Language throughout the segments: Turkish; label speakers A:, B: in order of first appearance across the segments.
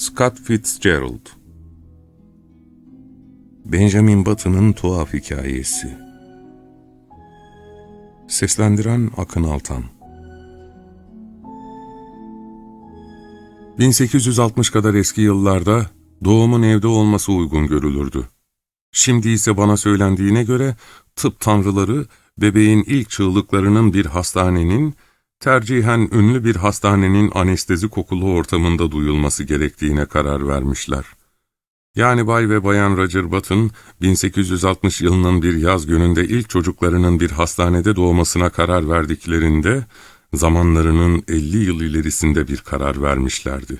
A: Scott Fitzgerald. Benjamin Button'ın Tuhaf Hikayesi. Seslendiren Akın Altan. 1860 kadar eski yıllarda doğumun evde olması uygun görülürdü. Şimdi ise bana söylendiğine göre tıp tanrıları bebeğin ilk çığlıklarının bir hastanenin, tercihen ünlü bir hastanenin anestezi kokulu ortamında duyulması gerektiğine karar vermişler. Yani Bay ve Bayan Roger Button, 1860 yılının bir yaz gününde ilk çocuklarının bir hastanede doğmasına karar verdiklerinde, zamanlarının 50 yıl ilerisinde bir karar vermişlerdi.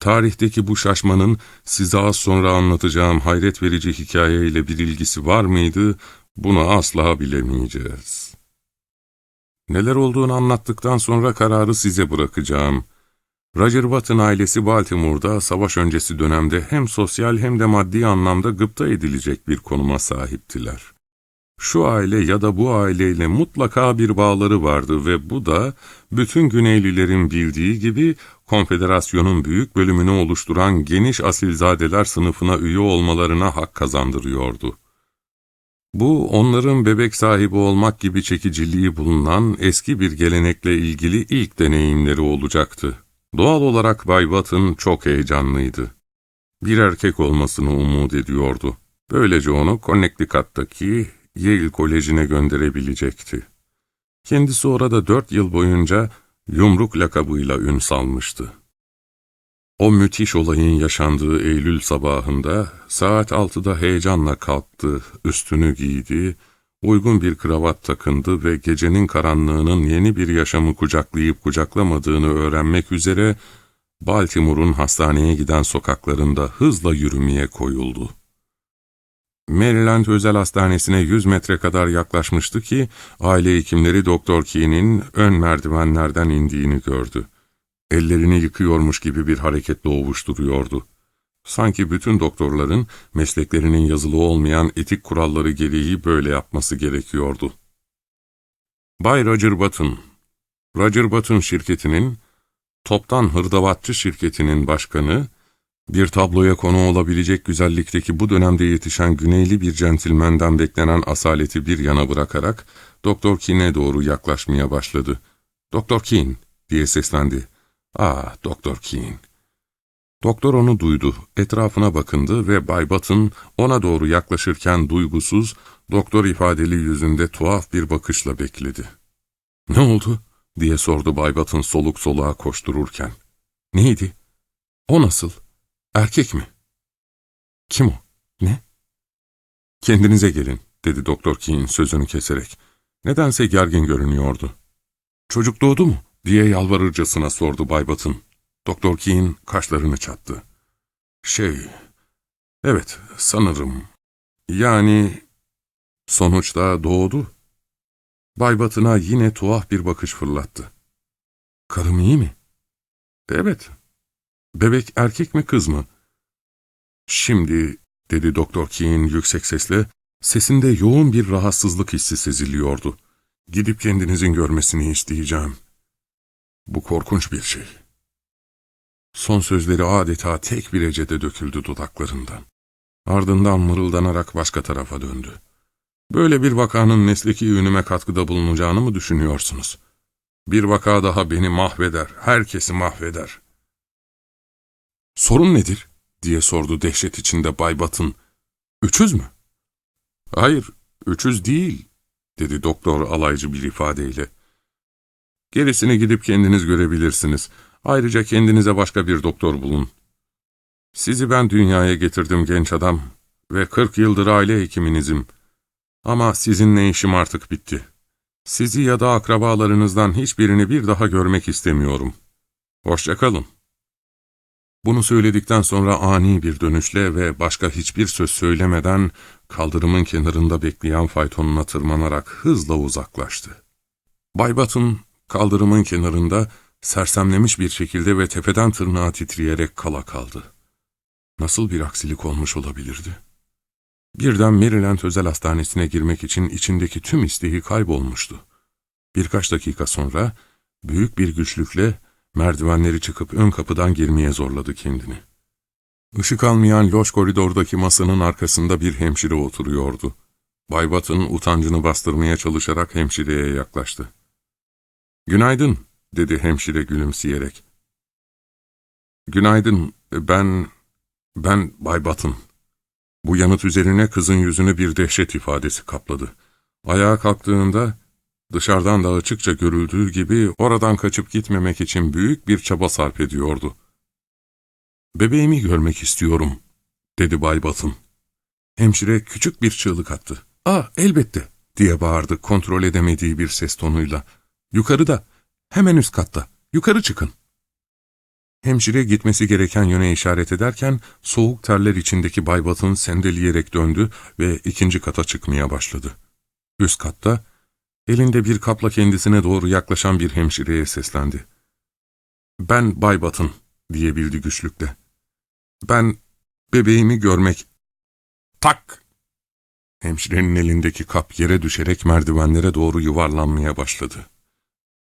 A: Tarihteki bu şaşmanın size az sonra anlatacağım hayret verici hikayeyle bir ilgisi var mıydı, bunu asla bilemeyeceğiz. Neler olduğunu anlattıktan sonra kararı size bırakacağım. Roger Watton ailesi Baltimore'da savaş öncesi dönemde hem sosyal hem de maddi anlamda gıpta edilecek bir konuma sahiptiler. Şu aile ya da bu aileyle mutlaka bir bağları vardı ve bu da bütün Güneylilerin bildiği gibi konfederasyonun büyük bölümünü oluşturan geniş asilzadeler sınıfına üye olmalarına hak kazandırıyordu. Bu, onların bebek sahibi olmak gibi çekiciliği bulunan eski bir gelenekle ilgili ilk deneyimleri olacaktı. Doğal olarak Bay Watson çok heyecanlıydı. Bir erkek olmasını umut ediyordu. Böylece onu Connecticut'taki Yale Koleji'ne gönderebilecekti. Kendisi orada dört yıl boyunca yumruk lakabıyla ün salmıştı. O müthiş olayın yaşandığı Eylül sabahında saat altıda heyecanla kalktı, üstünü giydi, uygun bir kravat takındı ve gecenin karanlığının yeni bir yaşamı kucaklayıp kucaklamadığını öğrenmek üzere Baltimore'un hastaneye giden sokaklarında hızla yürümeye koyuldu. Maryland Özel Hastanesi'ne 100 metre kadar yaklaşmıştı ki aile hekimleri Doktor Key'nin ön merdivenlerden indiğini gördü. Ellerini yıkıyormuş gibi bir hareketle ovuşturuyordu. Sanki bütün doktorların mesleklerinin yazılı olmayan etik kuralları gereği böyle yapması gerekiyordu. Bay Roger Button Roger Button şirketinin, toptan hırdavatçı şirketinin başkanı, bir tabloya konu olabilecek güzellikteki bu dönemde yetişen güneyli bir centilmenden beklenen asaleti bir yana bırakarak Doktor Keane'e doğru yaklaşmaya başladı. ''Doktor Keane'' diye seslendi. ''Ah, Doktor Keane.'' Doktor onu duydu, etrafına bakındı ve Bay Button ona doğru yaklaşırken duygusuz, doktor ifadeli yüzünde tuhaf bir bakışla bekledi. ''Ne oldu?'' diye sordu Bay Button soluk soluğa koştururken. ''Neydi? O nasıl? Erkek mi?'' ''Kim o? Ne?'' ''Kendinize gelin.'' dedi Doktor Keane sözünü keserek. Nedense gergin görünüyordu. ''Çocuk doğdu mu?'' Diye yalvarırcasına sordu Bay Button. Doktor Keane kaşlarını çattı. Şey, evet sanırım. Yani sonuçta doğdu. Bay Batın'a yine tuhaf bir bakış fırlattı. Karım iyi mi? Evet. Bebek erkek mi kız mı? Şimdi, dedi Doktor Keane yüksek sesle, sesinde yoğun bir rahatsızlık hissi seziliyordu. Gidip kendinizin görmesini isteyeceğim. Bu korkunç bir şey. Son sözleri adeta tek bir ecede döküldü dudaklarından. Ardından mırıldanarak başka tarafa döndü. Böyle bir vakanın mesleki ünüme katkıda bulunacağını mı düşünüyorsunuz? Bir vaka daha beni mahveder, herkesi mahveder. Sorun nedir? diye sordu dehşet içinde Bay Batın. Üçüz mü? Hayır, üçüz değil, dedi doktor alaycı bir ifadeyle. Gerisini gidip kendiniz görebilirsiniz. Ayrıca kendinize başka bir doktor bulun. Sizi ben dünyaya getirdim genç adam ve kırk yıldır aile hekiminizim. Ama sizinle işim artık bitti. Sizi ya da akrabalarınızdan hiçbirini bir daha görmek istemiyorum. Hoşçakalın. Bunu söyledikten sonra ani bir dönüşle ve başka hiçbir söz söylemeden kaldırımın kenarında bekleyen faytonuna tırmanarak hızla uzaklaştı. Bay Batın kaldırımın kenarında sersemlemiş bir şekilde ve tepeden tırnağa titreyerek kala kaldı. Nasıl bir aksilik olmuş olabilirdi? Birden Maryland Özel Hastanesi'ne girmek için içindeki tüm isteği kaybolmuştu. Birkaç dakika sonra büyük bir güçlükle merdivenleri çıkıp ön kapıdan girmeye zorladı kendini. Işık almayan loş koridordaki masanın arkasında bir hemşire oturuyordu. Bay Batın utancını bastırmaya çalışarak hemşireye yaklaştı. ''Günaydın'' dedi hemşire gülümseyerek. ''Günaydın, ben, ben Bay Batın.'' Bu yanıt üzerine kızın yüzünü bir dehşet ifadesi kapladı. Ayağa kalktığında dışarıdan da açıkça görüldüğü gibi oradan kaçıp gitmemek için büyük bir çaba sarf ediyordu. ''Bebeğimi görmek istiyorum.'' dedi Bay Batın. Hemşire küçük bir çığlık attı. ''Aa, elbette.'' diye bağırdı kontrol edemediği bir ses tonuyla. ''Yukarıda, hemen üst katta, yukarı çıkın.'' Hemşire gitmesi gereken yöne işaret ederken soğuk terler içindeki Bay Batın sendeleyerek döndü ve ikinci kata çıkmaya başladı. Üst katta, elinde bir kapla kendisine doğru yaklaşan bir hemşireye seslendi. ''Ben Bay Batın.'' diyebildi güçlükle. ''Ben bebeğimi görmek...'' Tak! Hemşirenin elindeki kap yere düşerek merdivenlere doğru yuvarlanmaya başladı.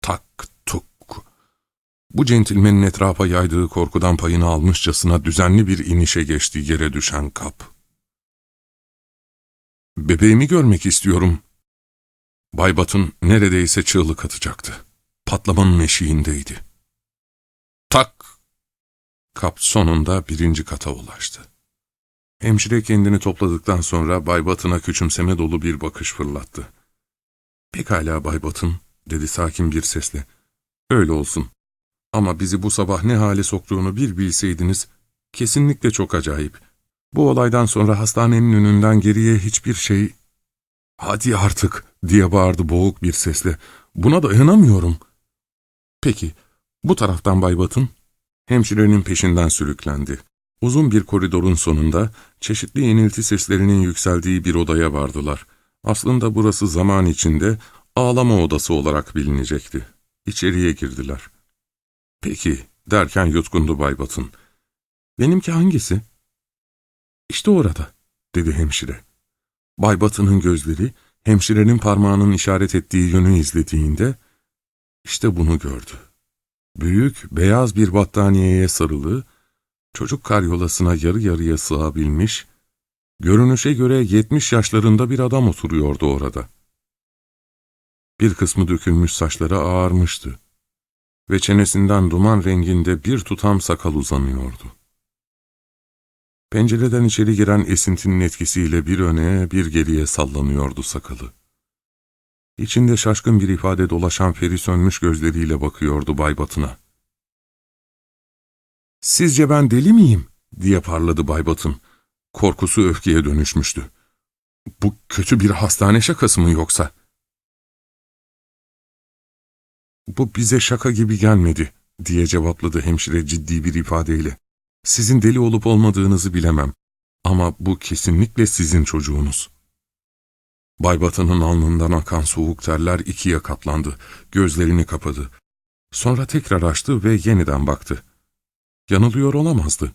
A: Tak tuk. Bu centilmenin etrafa yaydığı korkudan payını almışçasına düzenli bir inişe geçti yere düşen kap. Bebeğimi görmek istiyorum. Bay Batın neredeyse çığlık atacaktı. Patlamanın eşiğindeydi. Tak! Kap sonunda birinci kata ulaştı. Hemşire kendini topladıktan sonra Bay Batın'a küçümseme dolu bir bakış fırlattı. ''Pekala Bay Batın'' dedi sakin bir sesle. ''Öyle olsun. Ama bizi bu sabah ne hale soktuğunu bir bilseydiniz, kesinlikle çok acayip. Bu olaydan sonra hastanenin önünden geriye hiçbir şey... ''Hadi artık'' diye bağırdı boğuk bir sesle. ''Buna dayanamıyorum.'' ''Peki, bu taraftan Bay Batın?'' Hemşirenin peşinden sürüklendi. Uzun bir koridorun sonunda çeşitli inilti seslerinin yükseldiği bir odaya vardılar. Aslında burası zaman içinde ağlama odası olarak bilinecekti. İçeriye girdiler. Peki, derken yutkundu Bay Batın. Benimki hangisi? İşte orada, dedi hemşire. Bay Batın'ın gözleri, hemşirenin parmağının işaret ettiği yönü izlediğinde, işte bunu gördü. Büyük, beyaz bir battaniyeye sarılı, çocuk karyolasına yarı yarıya sığabilmiş, görünüşe göre yetmiş yaşlarında bir adam oturuyordu orada. Bir kısmı dökülmüş saçları ağarmıştı ve çenesinden duman renginde bir tutam sakal uzanıyordu. Pencereden içeri giren esintinin etkisiyle bir öne bir geriye sallanıyordu sakalı. İçinde şaşkın bir ifade dolaşan feri sönmüş gözleriyle bakıyordu Bay Batın'a. ''Sizce ben deli miyim?'' diye parladı Bay Batın. Korkusu öfkeye dönüşmüştü. ''Bu kötü bir hastane şakası mı yoksa?'' ''Bu bize şaka gibi gelmedi.'' diye cevapladı hemşire ciddi bir ifadeyle. ''Sizin deli olup olmadığınızı bilemem. Ama bu kesinlikle sizin çocuğunuz.'' Bay Batı'nın alnından akan soğuk terler ikiye katlandı. Gözlerini kapadı. Sonra tekrar açtı ve yeniden baktı. Yanılıyor olamazdı.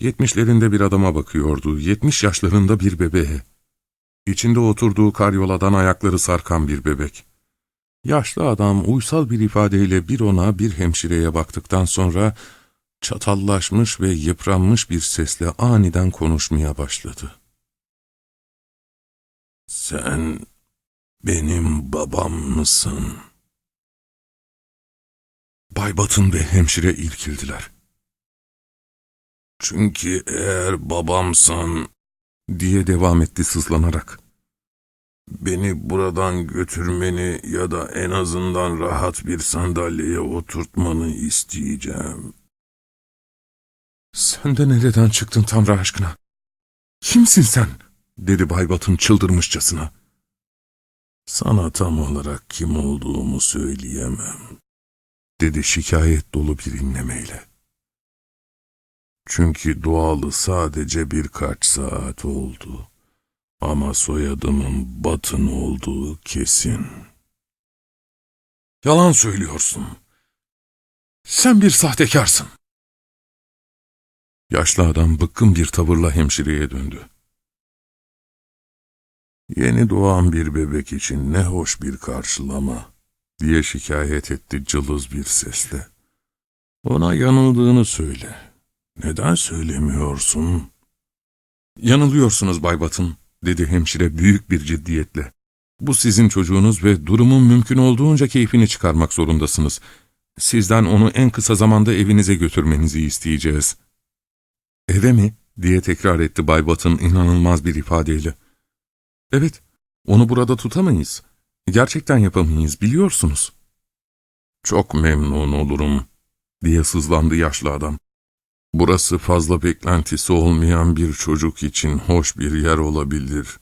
A: Yetmişlerinde bir adama bakıyordu, yetmiş yaşlarında bir bebeğe. İçinde oturduğu karyoladan ayakları sarkan bir bebek. Yaşlı adam uysal bir ifadeyle bir ona bir hemşireye baktıktan sonra çatallaşmış ve yıpranmış bir sesle aniden konuşmaya başladı. ''Sen benim babam mısın?'' Bay Batın ve hemşire irkildiler. ''Çünkü eğer babamsan...'' diye devam etti sızlanarak. Beni buradan götürmeni ya da en azından rahat bir sandalyeye oturtmanı isteyeceğim. Sen de nereden çıktın Tanrı aşkına? Kimsin sen? dedi Bay Batın çıldırmışçasına. Sana tam olarak kim olduğumu söyleyemem, dedi şikayet dolu bir inlemeyle. Çünkü doğalı sadece birkaç saat oldu. Ama soyadımın Batın olduğu kesin. Yalan söylüyorsun. Sen bir sahtekarsın. Yaşlı adam bıkkın bir tavırla hemşireye döndü. Yeni doğan bir bebek için ne hoş bir karşılama, diye şikayet etti cılız bir sesle.
B: Ona yanıldığını söyle. Neden söylemiyorsun?
A: Yanılıyorsunuz Bay Batın, dedi hemşire büyük bir ciddiyetle. Bu sizin çocuğunuz ve durumun mümkün olduğunca keyfini çıkarmak zorundasınız. Sizden onu en kısa zamanda evinize götürmenizi isteyeceğiz. Eve mi? diye tekrar etti Bay Batın inanılmaz bir ifadeyle. Evet, onu burada tutamayız. Gerçekten yapamayız, biliyorsunuz. Çok memnun olurum, diye sızlandı yaşlı adam. Burası fazla beklentisi olmayan bir çocuk için hoş bir yer olabilir.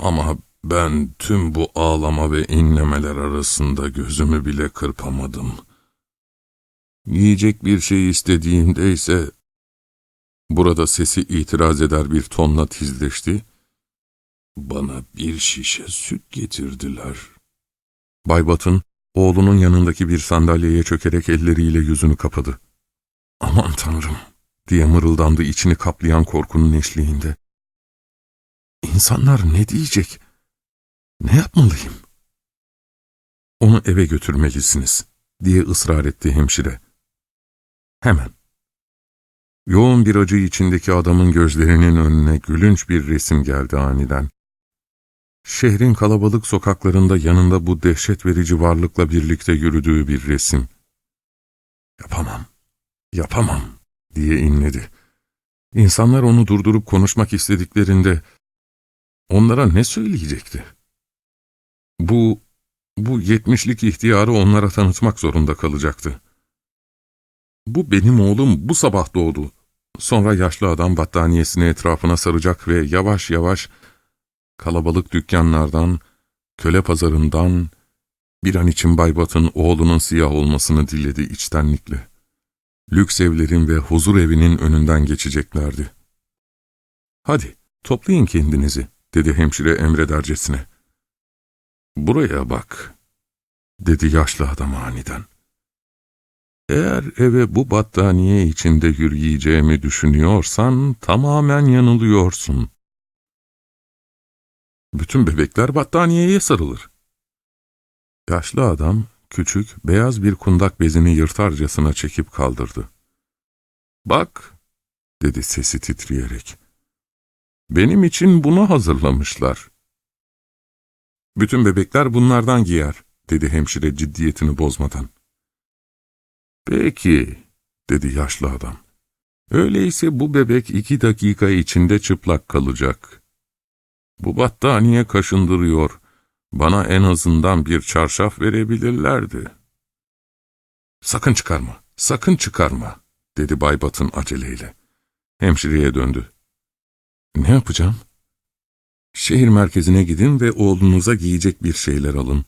A: Ama ben tüm bu ağlama ve inlemeler arasında gözümü bile kırpamadım. Yiyecek bir şey istediğimde ise burada sesi itiraz eder bir tonla tizleşti. Bana bir şişe süt getirdiler. Bay Batın, oğlunun yanındaki bir sandalyeye çökerek elleriyle yüzünü kapadı. Aman tanrım, diye mırıldandı içini kaplayan korkunun eşliğinde. İnsanlar ne diyecek? Ne yapmalıyım? Onu eve götürmelisiniz, diye ısrar etti hemşire. Hemen. Yoğun bir acı içindeki adamın gözlerinin önüne gülünç bir resim geldi aniden. Şehrin kalabalık sokaklarında yanında bu dehşet verici varlıkla birlikte yürüdüğü bir resim. Yapamam, yapamam, diye inledi. İnsanlar onu durdurup konuşmak istediklerinde onlara ne söyleyecekti? Bu, bu yetmişlik ihtiyarı onlara tanıtmak zorunda kalacaktı. Bu benim oğlum bu sabah doğdu. Sonra yaşlı adam battaniyesini etrafına saracak ve yavaş yavaş kalabalık dükkanlardan, köle pazarından bir an için Baybat'ın oğlunun siyah olmasını diledi içtenlikle. Lüks evlerin ve huzur evinin önünden geçeceklerdi. ''Hadi, toplayın kendinizi.'' dedi hemşire emredercesine. ''Buraya bak.'' dedi yaşlı adam aniden. Eğer eve bu battaniye içinde yürüyeceğimi düşünüyorsan tamamen yanılıyorsun. Bütün bebekler battaniyeye sarılır. Yaşlı adam küçük, beyaz bir kundak bezini yırtarcasına çekip kaldırdı. Bak, dedi sesi titreyerek. Benim için bunu hazırlamışlar. Bütün bebekler bunlardan giyer, dedi hemşire ciddiyetini bozmadan. Peki, dedi yaşlı adam. Öyleyse bu bebek iki dakika içinde çıplak kalacak. Bu battaniye kaşındırıyor. Bana en azından bir çarşaf verebilirlerdi. Sakın çıkarma, sakın çıkarma, dedi Baybat'ın aceleyle. Hemşireye döndü. Ne yapacağım? Şehir merkezine gidin ve oğlunuza giyecek bir şeyler alın.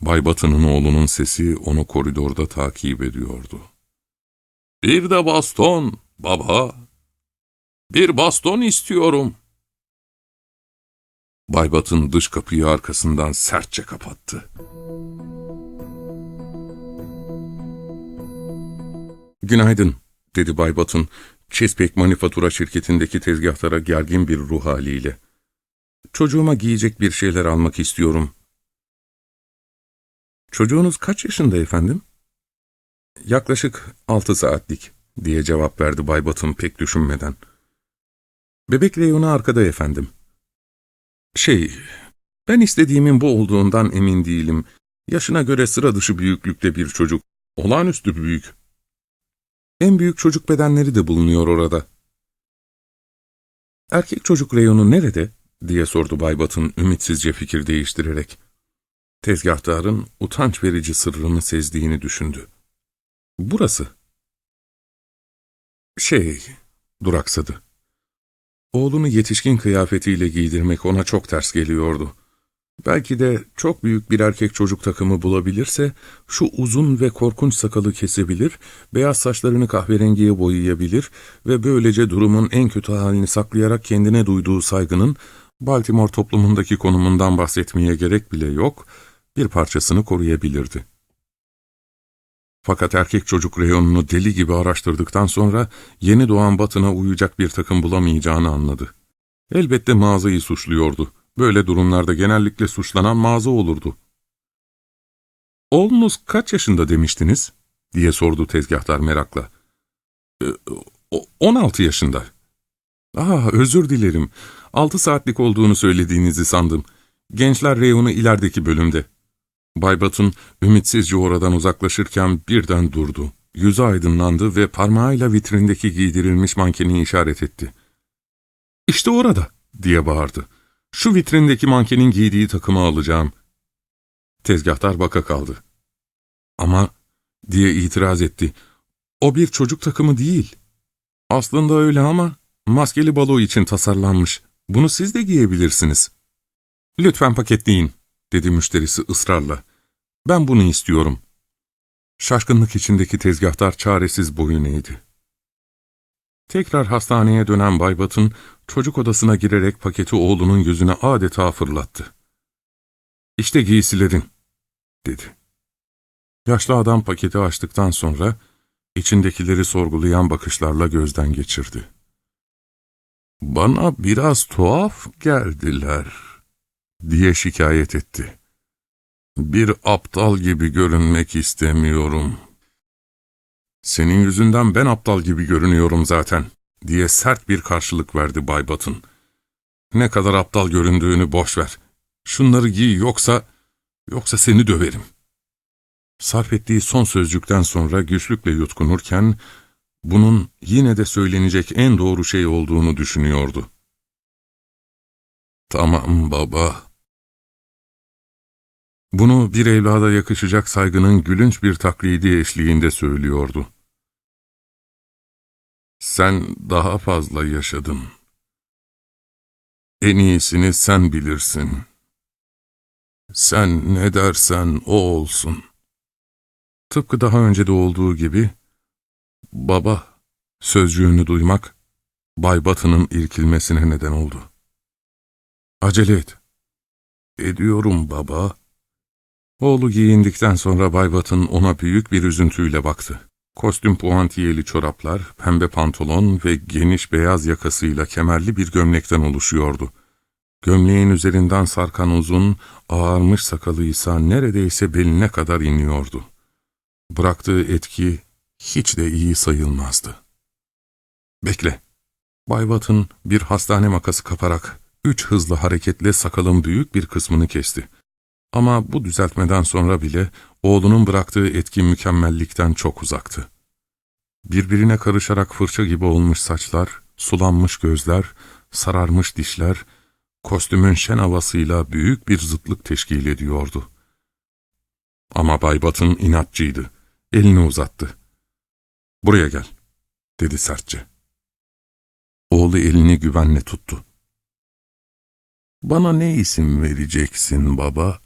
A: Baybatı'nın oğlunun sesi onu koridorda takip ediyordu. Bir de baston, baba. Bir baston istiyorum. Baybat'ın dış kapıyı arkasından sertçe kapattı. Günaydın, dedi Baybat'ın Chesapeake Manifatura şirketindeki tezgahtara gergin bir ruh haliyle. Çocuğuma giyecek bir şeyler almak istiyorum. Çocuğunuz kaç yaşında efendim? Yaklaşık altı saatlik, diye cevap verdi Bay Batın pek düşünmeden. Bebek reyonu arkada efendim. Şey, ben istediğimin bu olduğundan emin değilim. Yaşına göre sıra dışı büyüklükte bir çocuk. Olağanüstü büyük. En büyük çocuk bedenleri de bulunuyor orada. Erkek çocuk reyonu nerede? diye sordu Bay Batın ümitsizce fikir değiştirerek. Tezgahtarın utanç verici sırrını sezdiğini düşündü. Burası. Şey, duraksadı. Oğlunu yetişkin kıyafetiyle giydirmek ona çok ters geliyordu. Belki de çok büyük bir erkek çocuk takımı bulabilirse, şu uzun ve korkunç sakalı kesebilir, beyaz saçlarını kahverengiye boyayabilir ve böylece durumun en kötü halini saklayarak kendine duyduğu saygının, Baltimore toplumundaki konumundan bahsetmeye gerek bile yok, bir parçasını koruyabilirdi. Fakat erkek çocuk reyonunu deli gibi araştırdıktan sonra yeni doğan batına uyacak bir takım bulamayacağını anladı. Elbette mağazayı suçluyordu. Böyle durumlarda genellikle suçlanan mağaza olurdu. Oğlunuz kaç yaşında demiştiniz? diye sordu tezgahtar merakla. "E, o- 16 yaşında. Aa, özür dilerim. 6 saatlik olduğunu söylediğinizi sandım. Gençler reyonu ilerideki bölümde. Bay Batın ümitsizce oradan uzaklaşırken birden durdu. Yüzü aydınlandı ve parmağıyla vitrindeki giydirilmiş mankeni işaret etti. İşte orada, diye bağırdı. Şu vitrindeki mankenin giydiği takımı alacağım. Tezgahtar baka kaldı. Ama, diye itiraz etti, o bir çocuk takımı değil. Aslında öyle ama maskeli balo için tasarlanmış. Bunu siz de giyebilirsiniz. Lütfen paketleyin, dedi müşterisi ısrarla. Ben bunu istiyorum. Şaşkınlık içindeki tezgahtar çaresiz boyun eğdi. Tekrar hastaneye dönen Bay Batın, çocuk odasına girerek paketi oğlunun yüzüne adeta fırlattı. İşte giysilerin, dedi. Yaşlı adam paketi açtıktan sonra, içindekileri sorgulayan bakışlarla gözden geçirdi. Bana biraz tuhaf geldiler, diye şikayet etti. Bir aptal gibi görünmek istemiyorum. Senin yüzünden ben aptal gibi görünüyorum zaten, diye sert bir karşılık verdi Bay Batın. Ne kadar aptal göründüğünü boş ver. Şunları giy yoksa, yoksa seni döverim. Sarf ettiği son sözcükten sonra güçlükle yutkunurken, bunun yine de söylenecek en doğru şey olduğunu düşünüyordu. Tamam baba. Bunu bir evlada yakışacak saygının gülünç bir taklidi eşliğinde söylüyordu. Sen daha fazla yaşadın. En iyisini sen bilirsin. Sen ne dersen o olsun. Tıpkı daha önce de olduğu gibi, baba sözcüğünü duymak, Bay Batı'nın irkilmesine neden oldu. Acele et. Ediyorum baba. Oğlu giyindikten sonra Bay Batın ona büyük bir üzüntüyle baktı. Kostüm puantiyeli çoraplar, pembe pantolon ve geniş beyaz yakasıyla kemerli bir gömlekten oluşuyordu. Gömleğin üzerinden sarkan uzun, ağarmış sakalıysa neredeyse beline kadar iniyordu. Bıraktığı etki hiç de iyi sayılmazdı. Bekle. Bay Batın bir hastane makası kaparak üç hızlı hareketle sakalın büyük bir kısmını kesti. Ama bu düzeltmeden sonra bile oğlunun bıraktığı etki mükemmellikten çok uzaktı. Birbirine karışarak fırça gibi olmuş saçlar, sulanmış gözler, sararmış dişler, kostümün şen havasıyla büyük bir zıtlık teşkil ediyordu. Ama Bay Batın inatçıydı. Elini uzattı. ''Buraya gel.'' dedi sertçe. Oğlu elini güvenle tuttu. ''Bana ne isim vereceksin baba?''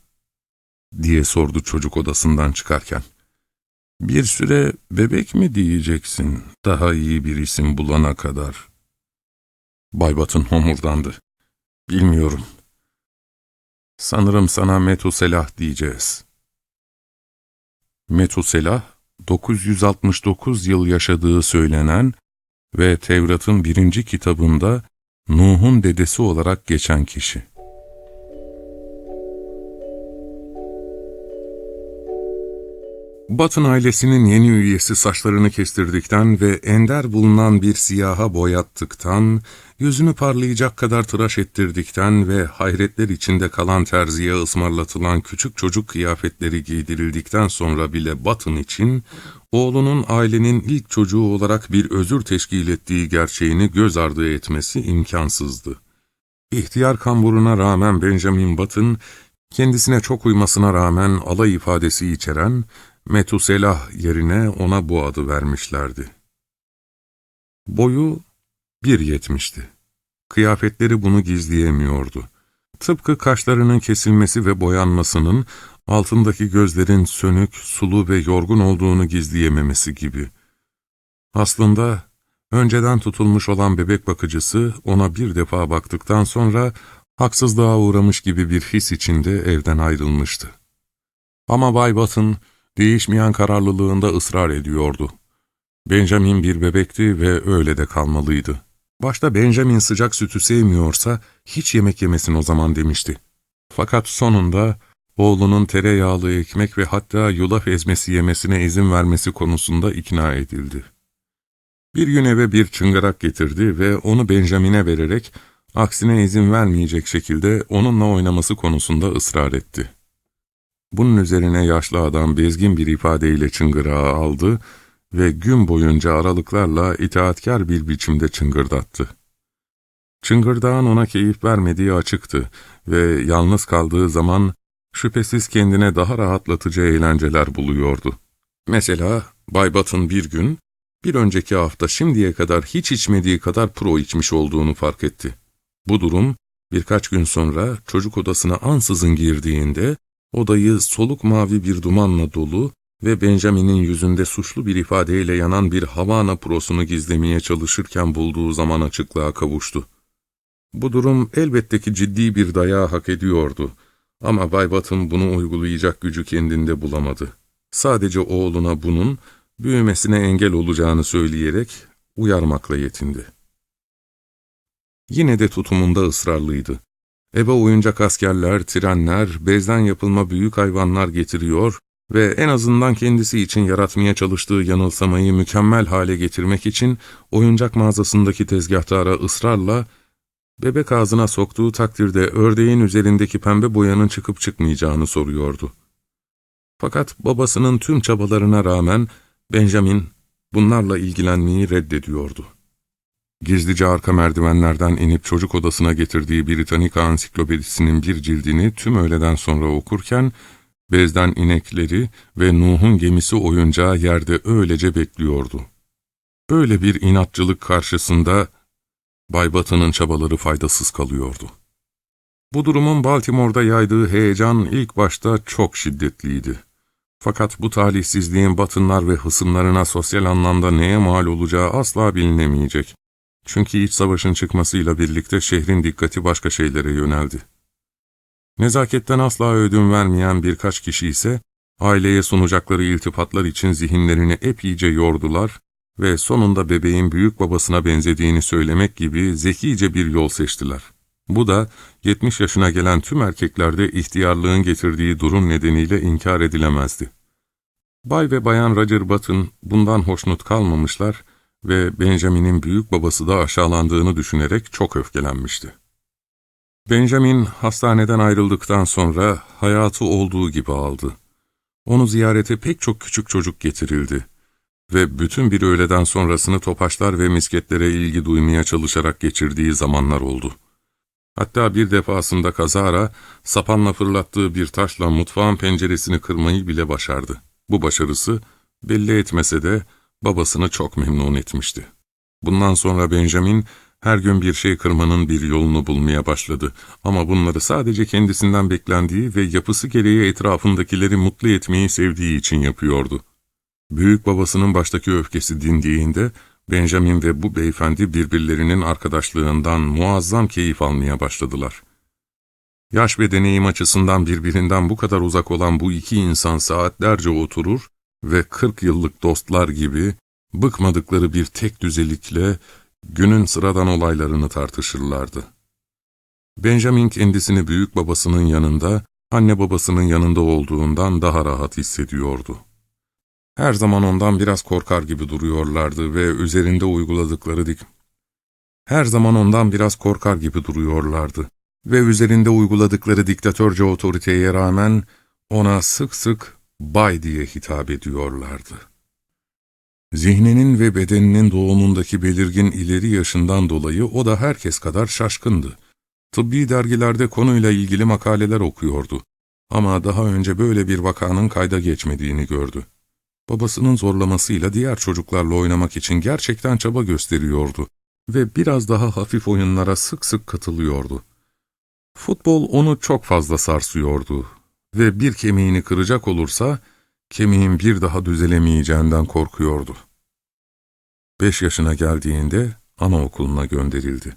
A: Diye sordu çocuk odasından çıkarken. ''Bir süre bebek mi diyeceksin daha iyi bir isim bulana kadar?'' Bay Batın homurdandı. ''Bilmiyorum. Sanırım sana Metuselah diyeceğiz.'' Metuselah, 969 yıl yaşadığı söylenen ve Tevrat'ın birinci kitabında Nuh'un dedesi olarak geçen kişi. Batın ailesinin yeni üyesi saçlarını kestirdikten ve ender bulunan bir siyaha boyattıktan, yüzünü parlayacak kadar tıraş ettirdikten ve hayretler içinde kalan terziye ısmarlatılan küçük çocuk kıyafetleri giydirildikten sonra bile Batın için, oğlunun ailenin ilk çocuğu olarak bir özür teşkil ettiği gerçeğini göz ardı etmesi imkansızdı. İhtiyar kamburuna rağmen Benjamin Batın, kendisine çok uymasına rağmen alay ifadesi içeren, Metuselah yerine ona bu adı vermişlerdi. Boyu bir yetmişti. Kıyafetleri bunu gizleyemiyordu. Tıpkı kaşlarının kesilmesi ve boyanmasının altındaki gözlerin sönük, sulu ve yorgun olduğunu gizleyememesi gibi. Aslında önceden tutulmuş olan bebek bakıcısı ona bir defa baktıktan sonra haksızlığa uğramış gibi bir his içinde evden ayrılmıştı. Ama Bay Batın, değişmeyen kararlılığında ısrar ediyordu. Benjamin bir bebekti ve öyle de kalmalıydı. Başta Benjamin sıcak sütü sevmiyorsa hiç yemek yemesin o zaman demişti. Fakat sonunda oğlunun tereyağlı ekmek ve hatta yulaf ezmesi yemesine izin vermesi konusunda ikna edildi. Bir gün eve bir çıngırak getirdi ve onu Benjamin'e vererek aksine izin vermeyecek şekilde onunla oynaması konusunda ısrar etti. Bunun üzerine yaşlı adam bezgin bir ifadeyle çıngırağı aldı ve gün boyunca aralıklarla itaatkar bir biçimde çıngırdattı. Çıngırdağın ona keyif vermediği açıktı ve yalnız kaldığı zaman şüphesiz kendine daha rahatlatıcı eğlenceler buluyordu. Mesela Bay Batın bir gün, bir önceki hafta şimdiye kadar hiç içmediği kadar pro içmiş olduğunu fark etti. Bu durum birkaç gün sonra çocuk odasına ansızın girdiğinde odayı soluk mavi bir dumanla dolu ve Benjamin'in yüzünde suçlu bir ifadeyle yanan bir Havana prosunu gizlemeye çalışırken bulduğu zaman açıklığa kavuştu. Bu durum elbette ki ciddi bir dayağı hak ediyordu ama Bay Batın bunu uygulayacak gücü kendinde bulamadı. Sadece oğluna bunun büyümesine engel olacağını söyleyerek uyarmakla yetindi. Yine de tutumunda ısrarlıydı. Eve oyuncak askerler, trenler, bezden yapılma büyük hayvanlar getiriyor ve en azından kendisi için yaratmaya çalıştığı yanılsamayı mükemmel hale getirmek için oyuncak mağazasındaki tezgahtara ısrarla bebek ağzına soktuğu takdirde ördeğin üzerindeki pembe boyanın çıkıp çıkmayacağını soruyordu. Fakat babasının tüm çabalarına rağmen Benjamin bunlarla ilgilenmeyi reddediyordu. Gizlice arka merdivenlerden inip çocuk odasına getirdiği Britannica ansiklopedisinin bir cildini tüm öğleden sonra okurken, bezden inekleri ve Nuh'un gemisi oyuncağı yerde öylece bekliyordu. Böyle bir inatçılık karşısında Bay Batı'nın çabaları faydasız kalıyordu. Bu durumun Baltimore'da yaydığı heyecan ilk başta çok şiddetliydi. Fakat bu talihsizliğin Batınlar ve hısımlarına sosyal anlamda neye mal olacağı asla bilinemeyecek. Çünkü iç savaşın çıkmasıyla birlikte şehrin dikkati başka şeylere yöneldi. Nezaketten asla ödün vermeyen birkaç kişi ise, aileye sunacakları iltifatlar için zihinlerini epeyce yordular ve sonunda bebeğin büyük babasına benzediğini söylemek gibi zekice bir yol seçtiler. Bu da 70 yaşına gelen tüm erkeklerde ihtiyarlığın getirdiği durum nedeniyle inkar edilemezdi. Bay ve Bayan Roger Button bundan hoşnut kalmamışlar ve Benjamin'in büyük babası da aşağılandığını düşünerek çok öfkelenmişti. Benjamin hastaneden ayrıldıktan sonra hayatı olduğu gibi aldı. Onu ziyarete pek çok küçük çocuk getirildi ve bütün bir öğleden sonrasını topaçlar ve misketlere ilgi duymaya çalışarak geçirdiği zamanlar oldu. Hatta bir defasında kazara sapanla fırlattığı bir taşla mutfağın penceresini kırmayı bile başardı. Bu başarısı belli etmese de babasını çok memnun etmişti. Bundan sonra Benjamin her gün bir şey kırmanın bir yolunu bulmaya başladı ama bunları sadece kendisinden beklendiği ve yapısı gereği etrafındakileri mutlu etmeyi sevdiği için yapıyordu. Büyük babasının baştaki öfkesi dindiğinde Benjamin ve bu beyefendi birbirlerinin arkadaşlığından muazzam keyif almaya başladılar. Yaş ve deneyim açısından birbirinden bu kadar uzak olan bu iki insan saatlerce oturur ve kırk yıllık dostlar gibi bıkmadıkları bir tek düzelikle günün sıradan olaylarını tartışırlardı. Benjamin kendisini büyük babasının yanında, anne babasının yanında olduğundan daha rahat hissediyordu. Her zaman ondan biraz korkar gibi duruyorlardı ve üzerinde uyguladıkları dik... Her zaman ondan biraz korkar gibi duruyorlardı ve üzerinde uyguladıkları diktatörce otoriteye rağmen ona sık sık bay diye hitap ediyorlardı. Zihninin ve bedeninin doğumundaki belirgin ileri yaşından dolayı o da herkes kadar şaşkındı. Tıbbi dergilerde konuyla ilgili makaleler okuyordu. Ama daha önce böyle bir vakanın kayda geçmediğini gördü. Babasının zorlamasıyla diğer çocuklarla oynamak için gerçekten çaba gösteriyordu ve biraz daha hafif oyunlara sık sık katılıyordu. Futbol onu çok fazla sarsıyordu ve bir kemiğini kıracak olursa kemiğin bir daha düzelemeyeceğinden korkuyordu. Beş yaşına geldiğinde anaokuluna gönderildi.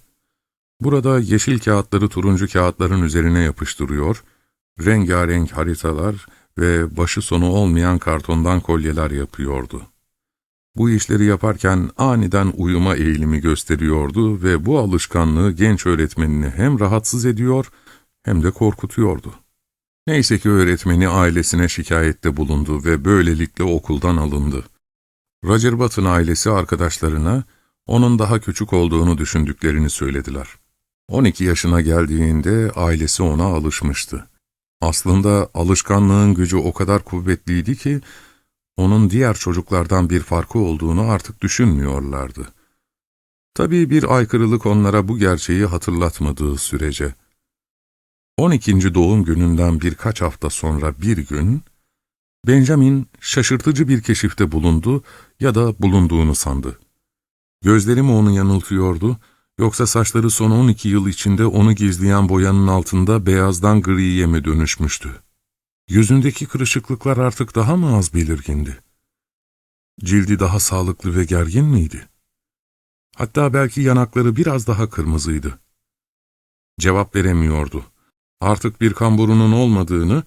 A: Burada yeşil kağıtları turuncu kağıtların üzerine yapıştırıyor, rengarenk haritalar ve başı sonu olmayan kartondan kolyeler yapıyordu. Bu işleri yaparken aniden uyuma eğilimi gösteriyordu ve bu alışkanlığı genç öğretmenini hem rahatsız ediyor hem de korkutuyordu. Neyse ki öğretmeni ailesine şikayette bulundu ve böylelikle okuldan alındı. Roger Button ailesi arkadaşlarına onun daha küçük olduğunu düşündüklerini söylediler. 12 yaşına geldiğinde ailesi ona alışmıştı. Aslında alışkanlığın gücü o kadar kuvvetliydi ki, onun diğer çocuklardan bir farkı olduğunu artık düşünmüyorlardı. Tabii bir aykırılık onlara bu gerçeği hatırlatmadığı sürece. 12. doğum gününden birkaç hafta sonra bir gün, Benjamin şaşırtıcı bir keşifte bulundu ya da bulunduğunu sandı. Gözleri mi onu yanıltıyordu, yoksa saçları son 12 yıl içinde onu gizleyen boyanın altında beyazdan griye mi dönüşmüştü? Yüzündeki kırışıklıklar artık daha mı az belirgindi? Cildi daha sağlıklı ve gergin miydi? Hatta belki yanakları biraz daha kırmızıydı. Cevap veremiyordu. Artık bir kamburunun olmadığını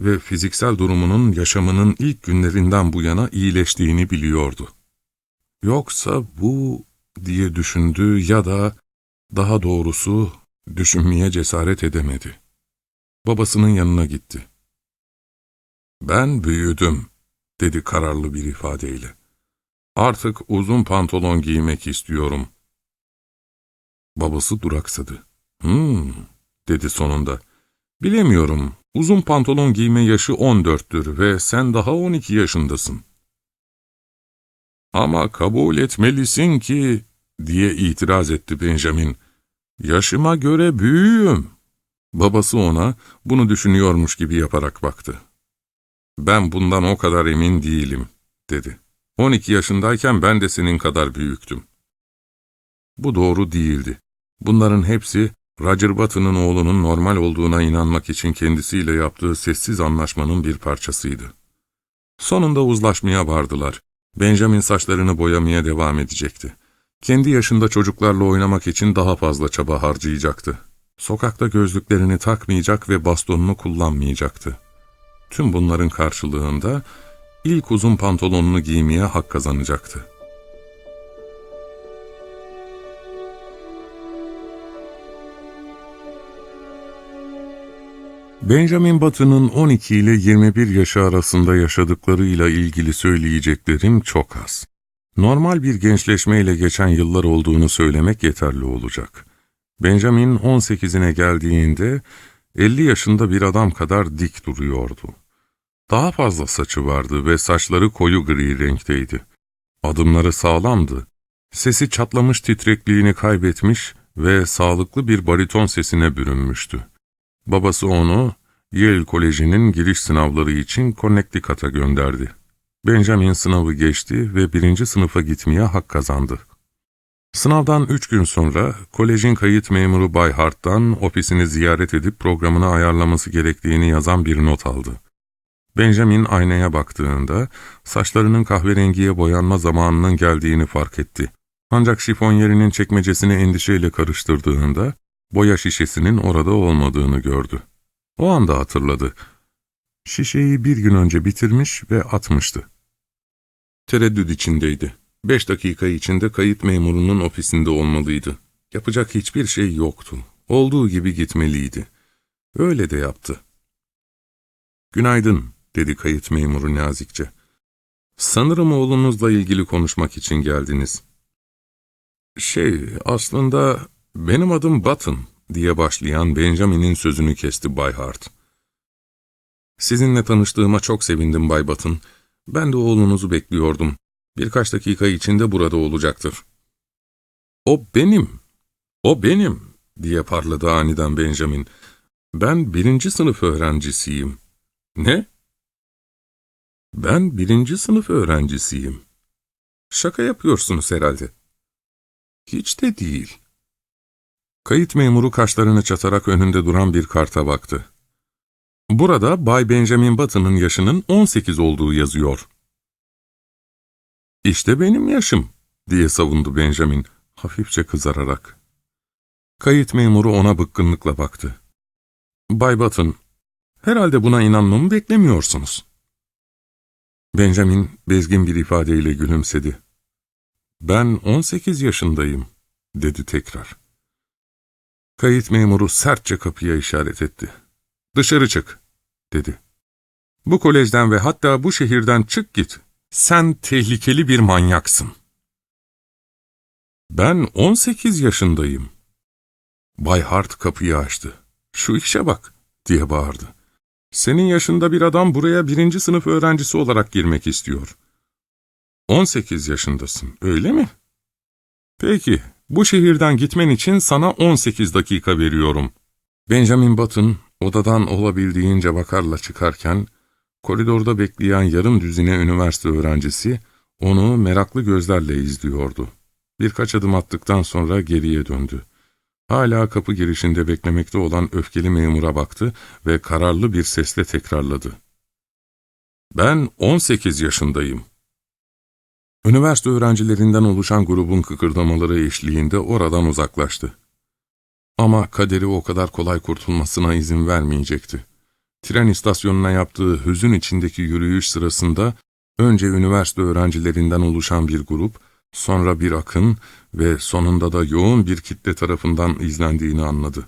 A: ve fiziksel durumunun yaşamının ilk günlerinden bu yana iyileştiğini biliyordu. Yoksa bu diye düşündü ya da daha doğrusu düşünmeye cesaret edemedi. Babasının yanına gitti. Ben büyüdüm, dedi kararlı bir ifadeyle. Artık uzun pantolon giymek istiyorum. Babası duraksadı. Hmm, dedi sonunda. Bilemiyorum, uzun pantolon giyme yaşı 14'tür ve sen daha 12 yaşındasın. Ama kabul etmelisin ki, diye itiraz etti Benjamin. Yaşıma göre büyüğüm. Babası ona bunu düşünüyormuş gibi yaparak baktı. Ben bundan o kadar emin değilim, dedi. 12 yaşındayken ben de senin kadar büyüktüm. Bu doğru değildi. Bunların hepsi Roger Button'ın oğlunun normal olduğuna inanmak için kendisiyle yaptığı sessiz anlaşmanın bir parçasıydı. Sonunda uzlaşmaya vardılar. Benjamin saçlarını boyamaya devam edecekti. Kendi yaşında çocuklarla oynamak için daha fazla çaba harcayacaktı. Sokakta gözlüklerini takmayacak ve bastonunu kullanmayacaktı. Tüm bunların karşılığında ilk uzun pantolonunu giymeye hak kazanacaktı. Benjamin Button'ın 12 ile 21 yaşı arasında yaşadıklarıyla ilgili söyleyeceklerim çok az. Normal bir gençleşmeyle geçen yıllar olduğunu söylemek yeterli olacak. Benjamin 18'ine geldiğinde 50 yaşında bir adam kadar dik duruyordu. Daha fazla saçı vardı ve saçları koyu gri renkteydi. Adımları sağlamdı. Sesi çatlamış titrekliğini kaybetmiş ve sağlıklı bir bariton sesine bürünmüştü. Babası onu Yale Koleji'nin giriş sınavları için Connecticut'a gönderdi. Benjamin sınavı geçti ve birinci sınıfa gitmeye hak kazandı. Sınavdan üç gün sonra kolejin kayıt memuru Bay Hart'tan ofisini ziyaret edip programını ayarlaması gerektiğini yazan bir not aldı. Benjamin aynaya baktığında saçlarının kahverengiye boyanma zamanının geldiğini fark etti. Ancak şifonyerinin çekmecesini endişeyle karıştırdığında boya şişesinin orada olmadığını gördü. O anda hatırladı. Şişeyi bir gün önce bitirmiş ve atmıştı. Tereddüt içindeydi. Beş dakika içinde kayıt memurunun ofisinde olmalıydı. Yapacak hiçbir şey yoktu. Olduğu gibi gitmeliydi. Öyle de yaptı. Günaydın, dedi kayıt memuru nazikçe. Sanırım oğlunuzla ilgili konuşmak için geldiniz. Şey, aslında benim adım Button diye başlayan Benjamin'in sözünü kesti Bay Hart. Sizinle tanıştığıma çok sevindim Bay Button. Ben de oğlunuzu bekliyordum. Birkaç dakika içinde burada olacaktır. O benim, o benim diye parladı aniden Benjamin. Ben birinci sınıf öğrencisiyim. Ne? Ben birinci sınıf öğrencisiyim. Şaka yapıyorsunuz herhalde. Hiç de değil. Kayıt memuru kaşlarını çatarak önünde duran bir karta baktı. Burada Bay Benjamin Button'ın yaşının 18 olduğu yazıyor. İşte benim yaşım, diye savundu Benjamin, hafifçe kızararak. Kayıt memuru ona bıkkınlıkla baktı. Bay Button, herhalde buna inanmamı beklemiyorsunuz. Benjamin bezgin bir ifadeyle gülümsedi. Ben 18 yaşındayım, dedi tekrar. Kayıt memuru sertçe kapıya işaret etti. Dışarı çık, dedi. Bu kolejden ve hatta bu şehirden çık git. Sen tehlikeli bir manyaksın. Ben 18 yaşındayım. Bay Hart kapıyı açtı. Şu işe bak, diye bağırdı. Senin yaşında bir adam buraya birinci sınıf öğrencisi olarak girmek istiyor. 18 yaşındasın, öyle mi? Peki, bu şehirden gitmen için sana 18 dakika veriyorum. Benjamin Button, odadan olabildiğince bakarla çıkarken, koridorda bekleyen yarım düzine üniversite öğrencisi, onu meraklı gözlerle izliyordu. Birkaç adım attıktan sonra geriye döndü. Hala kapı girişinde beklemekte olan öfkeli memura baktı ve kararlı bir sesle tekrarladı. Ben 18 yaşındayım. Üniversite öğrencilerinden oluşan grubun kıkırdamaları eşliğinde oradan uzaklaştı. Ama kaderi o kadar kolay kurtulmasına izin vermeyecekti. Tren istasyonuna yaptığı hüzün içindeki yürüyüş sırasında önce üniversite öğrencilerinden oluşan bir grup, sonra bir akın ve sonunda da yoğun bir kitle tarafından izlendiğini anladı.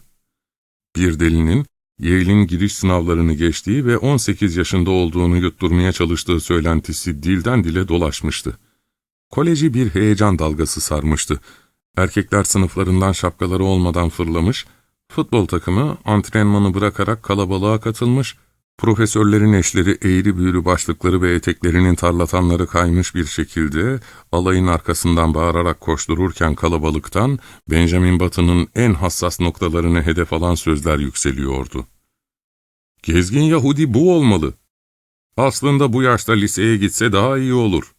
A: Bir delinin Yale'in giriş sınavlarını geçtiği ve 18 yaşında olduğunu yutturmaya çalıştığı söylentisi dilden dile dolaşmıştı. Koleji bir heyecan dalgası sarmıştı. Erkekler sınıflarından şapkaları olmadan fırlamış, futbol takımı antrenmanı bırakarak kalabalığa katılmış, profesörlerin eşleri eğri büğrü başlıkları ve eteklerinin tarlatanları kaymış bir şekilde alayın arkasından bağırarak koştururken kalabalıktan Benjamin Button'ın en hassas noktalarını hedef alan sözler yükseliyordu. Gezgin Yahudi bu olmalı. Aslında bu yaşta liseye gitse daha iyi olur.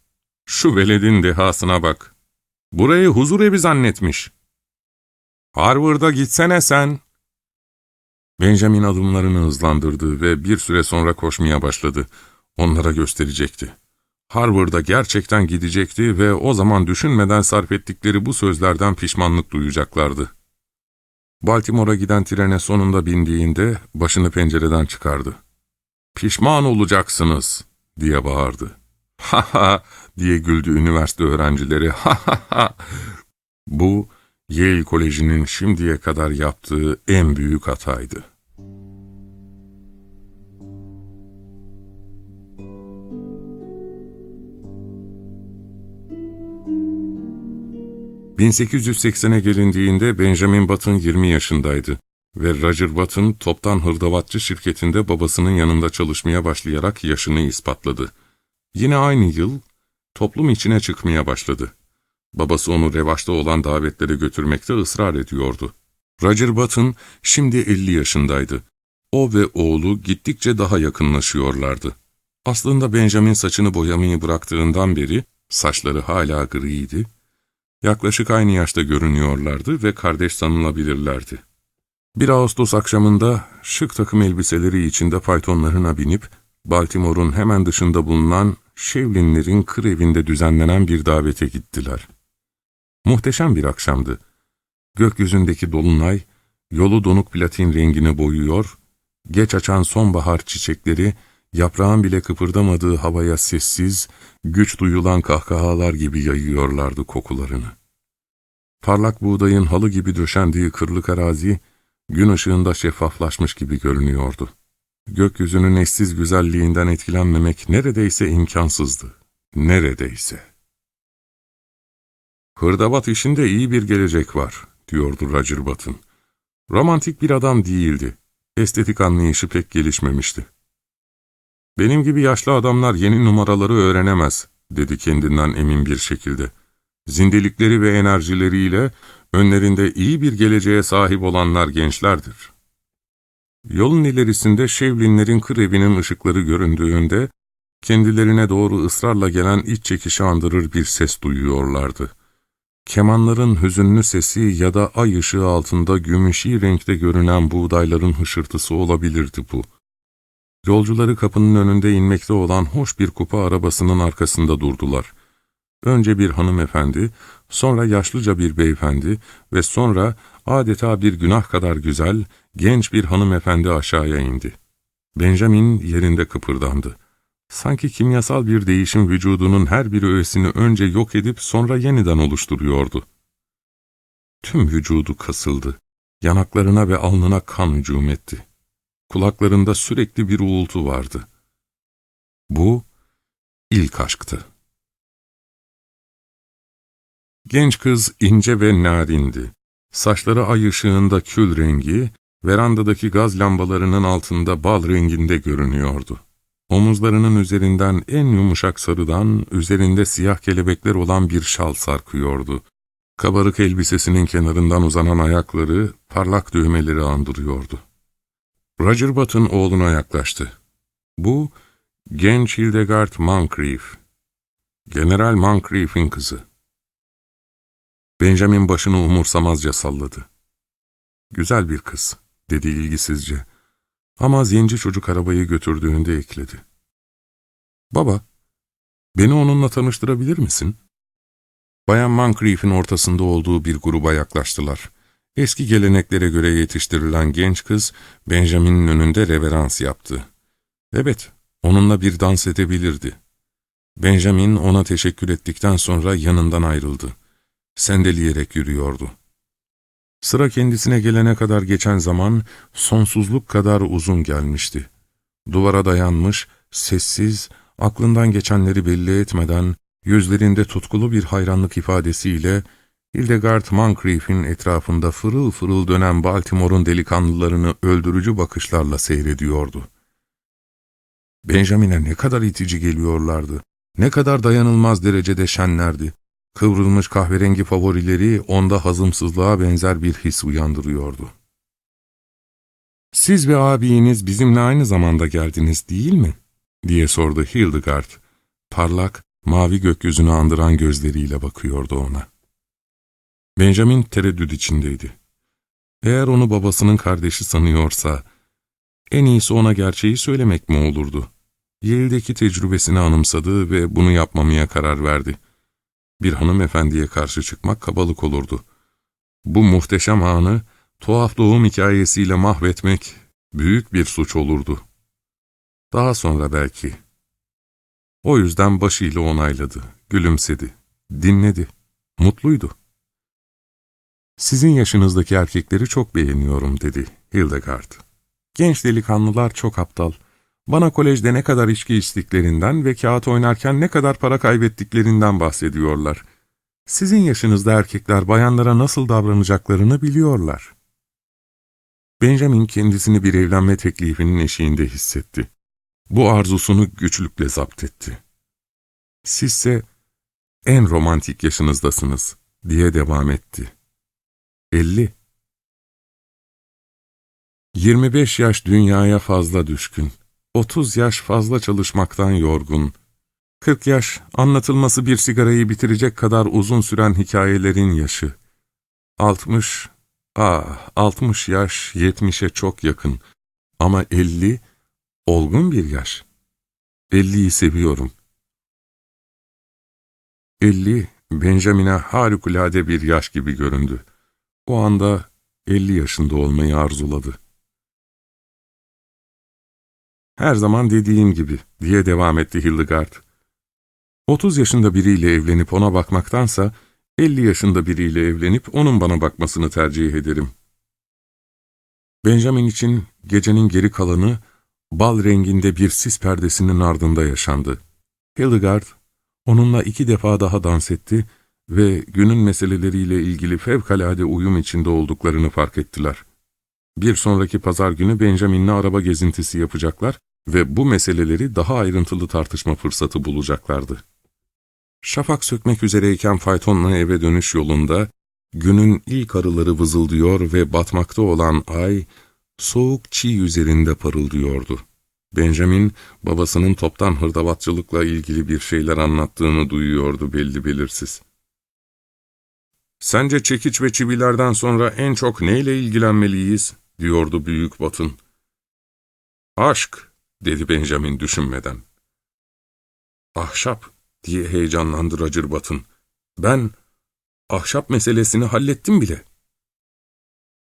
A: Şu veledin dehasına bak. Burayı huzur evi zannetmiş. Harvard'a gitsene sen. Benjamin adımlarını hızlandırdı ve bir süre sonra koşmaya başladı. Onlara gösterecekti. Harvard'a gerçekten gidecekti ve o zaman düşünmeden sarf ettikleri bu sözlerden pişmanlık duyacaklardı. Baltimore'a giden trene sonunda bindiğinde başını pencereden çıkardı. ''Pişman olacaksınız.'' diye bağırdı. ''Ha ha!'' diye güldü üniversite öğrencileri. ''Ha ha ha!'' Bu, Yale Koleji'nin şimdiye kadar yaptığı en büyük hataydı. ...1880'e gelindiğinde Benjamin Button 20 yaşındaydı ve Roger Button toptan hırdavatçı şirketinde babasının yanında çalışmaya başlayarak yaşını ispatladı. Yine aynı yıl toplum içine çıkmaya başladı. Babası onu revaçta olan davetlere götürmekte ısrar ediyordu. Roger Button şimdi 50 yaşındaydı. O ve oğlu gittikçe daha yakınlaşıyorlardı. Aslında Benjamin saçını boyamayı bıraktığından beri saçları hala griydi. Yaklaşık aynı yaşta görünüyorlardı ve kardeş sanılabilirlerdi. Bir Ağustos akşamında şık takım elbiseleri içinde faytonlarına binip Baltimore'un hemen dışında bulunan Şevlinlerin kır evinde düzenlenen bir davete gittiler. Muhteşem bir akşamdı. Gökyüzündeki dolunay, yolu donuk platin rengine boyuyor, geç açan sonbahar çiçekleri, yaprağın bile kıpırdamadığı havaya sessiz, güç duyulan kahkahalar gibi yayıyorlardı kokularını. Parlak buğdayın halı gibi döşendiği kırlık arazi, gün ışığında şeffaflaşmış gibi görünüyordu. Gökyüzünün eşsiz güzelliğinden etkilenmemek neredeyse imkansızdı. Neredeyse. Hırdavat işinde iyi bir gelecek var, diyordu Roger Button. Romantik bir adam değildi. Estetik anlayışı pek gelişmemişti. Benim gibi yaşlı adamlar yeni numaraları öğrenemez, dedi kendinden emin bir şekilde. Zindelikleri ve enerjileriyle önlerinde iyi bir geleceğe sahip olanlar gençlerdir. Yolun ilerisinde Şevlinlerin kır evinin ışıkları göründüğünde, kendilerine doğru ısrarla gelen iç çekişi andırır bir ses duyuyorlardı. Kemanların hüzünlü sesi ya da ay ışığı altında gümüşi renkte görünen buğdayların hışırtısı olabilirdi bu. Yolcuları kapının önünde inmekte olan hoş bir kupa arabasının arkasında durdular. Önce bir hanımefendi, sonra yaşlıca bir beyefendi ve sonra adeta bir günah kadar güzel, genç bir hanımefendi aşağıya indi. Benjamin yerinde kıpırdandı. Sanki kimyasal bir değişim vücudunun her bir öğesini önce yok edip sonra yeniden oluşturuyordu. Tüm vücudu kasıldı. Yanaklarına ve alnına kan hücum etti. Kulaklarında sürekli bir uğultu vardı. Bu ilk aşktı. Genç kız ince ve narindi. Saçları ay ışığında kül rengi, verandadaki gaz lambalarının altında bal renginde görünüyordu. Omuzlarının üzerinden en yumuşak sarıdan, üzerinde siyah kelebekler olan bir şal sarkıyordu. Kabarık elbisesinin kenarından uzanan ayakları, parlak düğmeleri andırıyordu. Roger Butt'ın oğluna yaklaştı. Bu, genç Hildegard Moncrief. General Moncrief'in kızı. Benjamin başını umursamazca salladı. Güzel bir kız, dedi ilgisizce. Ama zenci çocuk arabayı götürdüğünde ekledi. Baba, beni onunla tanıştırabilir misin? Bayan Moncrief'in ortasında olduğu bir gruba yaklaştılar. Eski geleneklere göre yetiştirilen genç kız, Benjamin'in önünde reverans yaptı. Evet, onunla bir dans edebilirdi. Benjamin ona teşekkür ettikten sonra yanından ayrıldı. Sendeleyerek yürüyordu. Sıra kendisine gelene kadar geçen zaman sonsuzluk kadar uzun gelmişti. Duvara dayanmış, sessiz, aklından geçenleri belli etmeden, yüzlerinde tutkulu bir hayranlık ifadesiyle Hildegard Moncrief'in etrafında fırıl fırıl dönen Baltimore'un delikanlılarını öldürücü bakışlarla seyrediyordu. Benjamin'e ne kadar itici geliyorlardı, ne kadar dayanılmaz derecede şenlerdi. Kıvrılmış kahverengi favorileri onda hazımsızlığa benzer bir his uyandırıyordu. ''Siz ve abiniz bizimle aynı zamanda geldiniz değil mi?'' diye sordu Hildegard. Parlak, mavi gökyüzünü andıran gözleriyle bakıyordu ona. Benjamin tereddüt içindeydi. Eğer onu babasının kardeşi sanıyorsa, en iyisi ona gerçeği söylemek mi olurdu? Yale'deki tecrübesini anımsadı ve bunu yapmamaya karar verdi. Bir hanımefendiye karşı çıkmak kabalık olurdu. Bu muhteşem anı, tuhaf doğum hikayesiyle mahvetmek büyük bir suç olurdu. Daha sonra belki. O yüzden başıyla onayladı, gülümsedi, dinledi, mutluydu. Sizin yaşınızdaki erkekleri çok beğeniyorum dedi Hildegard. Genç delikanlılar çok aptal. Bana kolejde ne kadar içki içtiklerinden ve kağıt oynarken ne kadar para kaybettiklerinden bahsediyorlar. Sizin yaşınızda erkekler bayanlara nasıl davranacaklarını biliyorlar. Benjamin kendisini bir evlenme teklifinin eşiğinde hissetti. Bu arzusunu güçlükle zapt etti. Sizse en romantik yaşınızdasınız diye devam etti. Elli. 25 yaş dünyaya fazla düşkün. 30 yaş fazla çalışmaktan yorgun. 40 yaş anlatılması bir sigarayı bitirecek kadar uzun süren hikayelerin yaşı. 60, ah 60 yaş 70'e çok yakın. Ama 50 olgun bir yaş. 50'yi seviyorum. 50 Benjamin'e harikulade bir yaş gibi göründü. O anda 50 yaşında olmayı arzuladı. Her zaman dediğim gibi diye devam etti Hildegard. 30 yaşında biriyle evlenip ona bakmaktansa 50 yaşında biriyle evlenip onun bana bakmasını tercih ederim. Benjamin için gecenin geri kalanı bal renginde bir sis perdesinin ardında yaşandı. Hildegard onunla iki defa daha dans etti ve günün meseleleriyle ilgili fevkalade uyum içinde olduklarını fark ettiler. Bir sonraki pazar günü Benjamin'le araba gezintisi yapacaklar ve bu meseleleri daha ayrıntılı tartışma fırsatı bulacaklardı. Şafak sökmek üzereyken faytonla eve dönüş yolunda, günün ilk arıları vızıldıyor ve batmakta olan ay, soğuk çiğ üzerinde parıldıyordu. Benjamin, babasının toptan hırdavatçılıkla ilgili bir şeyler anlattığını duyuyordu belli belirsiz. ''Sence çekiç ve çivilerden sonra en çok neyle ilgilenmeliyiz?'' diyordu Büyük Batın. ''Aşk'' dedi Benjamin düşünmeden. ''Ahşap'' diye heyecanlandı Roger Batın. ''Ben ahşap meselesini hallettim bile.''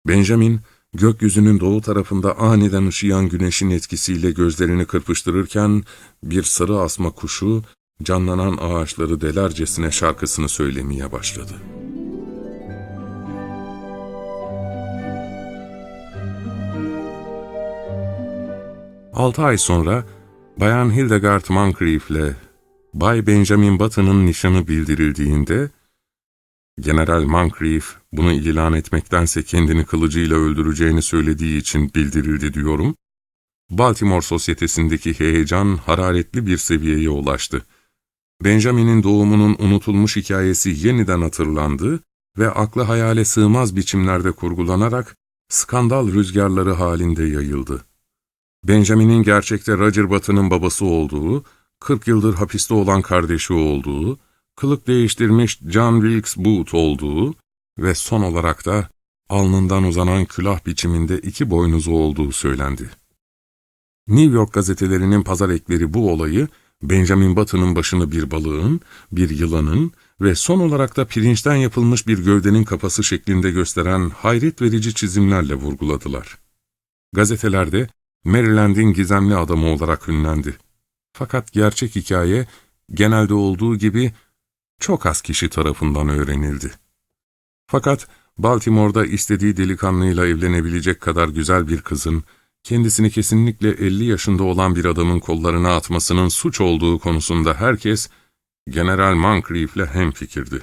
A: Benjamin, gökyüzünün doğu tarafında aniden ışıyan güneşin etkisiyle gözlerini kırpıştırırken, bir sarı asma kuşu, canlanan ağaçları delercesine şarkısını söylemeye başladı. Altı ay sonra Bayan Hildegard Moncrief ile Bay Benjamin Button'ın nişanı bildirildiğinde, General Moncrief bunu ilan etmektense kendini kılıcıyla öldüreceğini söylediği için bildirildi diyorum, Baltimore sosyetesindeki heyecan hararetli bir seviyeye ulaştı. Benjamin'in doğumunun unutulmuş hikayesi yeniden hatırlandı ve aklı hayale sığmaz biçimlerde kurgulanarak skandal rüzgarları halinde yayıldı. Benjamin'in gerçekte Roger Button'ın babası olduğu, 40 yıldır hapiste olan kardeşi olduğu, kılık değiştirmiş John Wilkes Booth olduğu ve son olarak da alnından uzanan külah biçiminde iki boynuzu olduğu söylendi. New York gazetelerinin pazar ekleri bu olayı, Benjamin Button'ın başını bir balığın, bir yılanın ve son olarak da pirinçten yapılmış bir gövdenin kafası şeklinde gösteren hayret verici çizimlerle vurguladılar. Gazetelerde Maryland'in gizemli adamı olarak ünlendi. Fakat gerçek hikaye genelde olduğu gibi çok az kişi tarafından öğrenildi. Fakat Baltimore'da istediği delikanlıyla evlenebilecek kadar güzel bir kızın, kendisini kesinlikle 50 yaşında olan bir adamın kollarına atmasının suç olduğu konusunda herkes, General Moncrief'le hemfikirdi.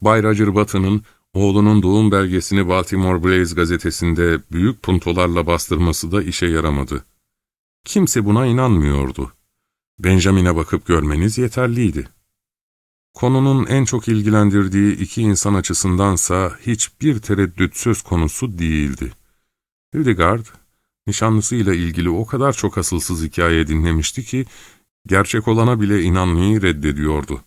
A: Bay Roger Button'ın oğlunun doğum belgesini Baltimore Blaze gazetesinde büyük puntolarla bastırması da işe yaramadı. Kimse buna inanmıyordu. Benjamin'e bakıp görmeniz yeterliydi. Konunun en çok ilgilendirdiği iki insan açısındansa hiçbir tereddüt söz konusu değildi. Hildegard, nişanlısıyla ilgili o kadar çok asılsız hikaye dinlemişti ki, gerçek olana bile inanmayı reddediyordu.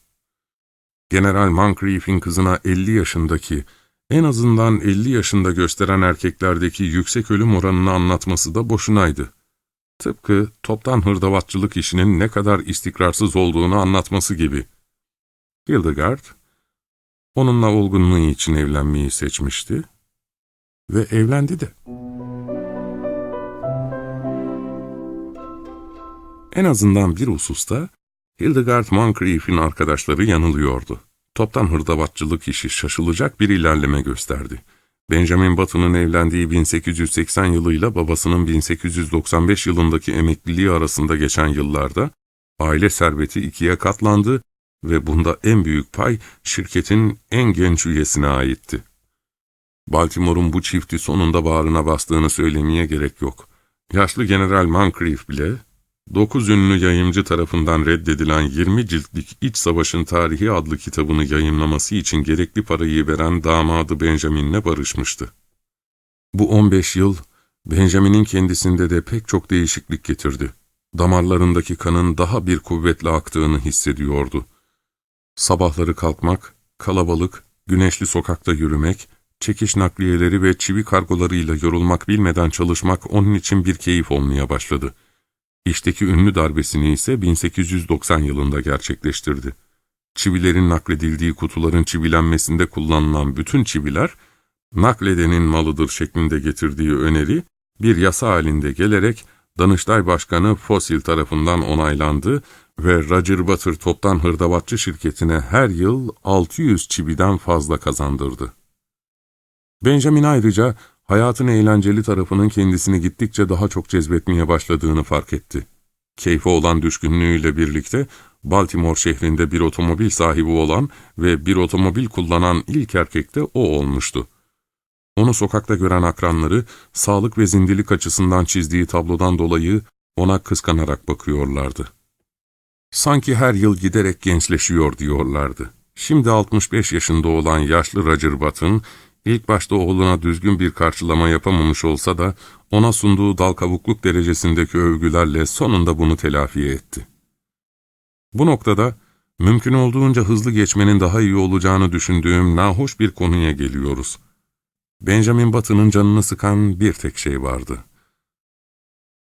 A: General Moncrief'in kızına 50 yaşındaki, en azından 50 yaşında gösteren erkeklerdeki yüksek ölüm oranını anlatması da boşunaydı. Tıpkı toptan hırdavatçılık işinin ne kadar istikrarsız olduğunu anlatması gibi. Hildegard, onunla olgunluğu için evlenmeyi seçmişti ve evlendi de. En azından bir hususta Hildegard Moncrief'in arkadaşları yanılıyordu. Toptan hırdavatçılık işi şaşılacak bir ilerleme gösterdi. Benjamin Button'ın evlendiği 1880 yılıyla babasının 1895 yılındaki emekliliği arasında geçen yıllarda aile serveti ikiye katlandı ve bunda en büyük pay şirketin en genç üyesine aitti. Baltimore'un bu çifti sonunda bağrına bastığını söylemeye gerek yok. Yaşlı General Moncrief bile, dokuz ünlü yayımcı tarafından reddedilen 20 ciltlik İç Savaşın Tarihi adlı kitabını yayınlaması için gerekli parayı veren damadı Benjamin'le barışmıştı. Bu 15 yıl, Benjamin'in kendisinde de pek çok değişiklik getirdi. Damarlarındaki kanın daha bir kuvvetle aktığını hissediyordu. Sabahları kalkmak, kalabalık, güneşli sokakta yürümek, çekiş nakliyeleri ve çivi kargolarıyla yorulmak bilmeden çalışmak onun için bir keyif olmaya başladı. İşteki ünlü darbesini ise 1890 yılında gerçekleştirdi. Çivilerin nakledildiği kutuların çivilenmesinde kullanılan bütün çiviler, nakledenin malıdır şeklinde getirdiği öneri, bir yasa halinde gelerek Danıştay Başkanı Fossil tarafından onaylandı ve Roger Butter toptan hırdavatçı şirketine her yıl 600 çividen fazla kazandırdı. Benjamin ayrıca hayatın eğlenceli tarafının kendisini gittikçe daha çok cezbetmeye başladığını fark etti. Keyfe olan düşkünlüğüyle birlikte Baltimore şehrinde bir otomobil sahibi olan ve bir otomobil kullanan ilk erkek de o olmuştu. Onu sokakta gören akranları, sağlık ve zindelik açısından çizdiği tablodan dolayı ona kıskanarak bakıyorlardı. Sanki her yıl giderek gençleşiyor diyorlardı. Şimdi 65 yaşında olan yaşlı Roger Button, ilk başta oğluna düzgün bir karşılama yapamamış olsa da, ona sunduğu dal kavukluk derecesindeki övgülerle sonunda bunu telafi etti. Bu noktada, mümkün olduğunca hızlı geçmenin daha iyi olacağını düşündüğüm nahoş bir konuya geliyoruz. Benjamin Button'ın canını sıkan bir tek şey vardı.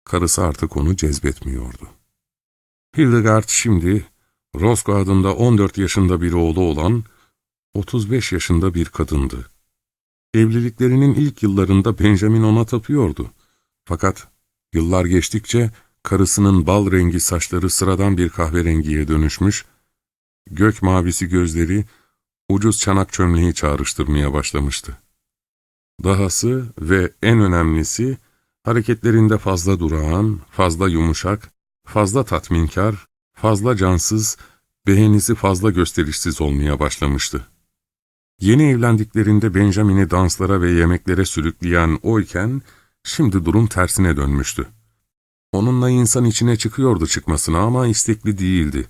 A: Karısı artık onu cezbetmiyordu. Hildegard şimdi, Roscoe adında 14 yaşında bir oğlu olan, 35 yaşında bir kadındı. Evliliklerinin ilk yıllarında Benjamin ona tapıyordu. Fakat yıllar geçtikçe karısının bal rengi saçları sıradan bir kahverengiye dönüşmüş, gök mavisi gözleri ucuz çanak çömleği çağrıştırmaya başlamıştı. Dahası ve en önemlisi, Hareketlerinde fazla durağan, fazla yumuşak, fazla tatminkar, fazla cansız, beğenisi fazla gösterişsiz olmaya başlamıştı. Yeni evlendiklerinde Benjamin'i danslara ve yemeklere sürükleyen oyken, şimdi durum tersine dönmüştü. Onunla insan içine çıkıyordu çıkmasına ama istekli değildi.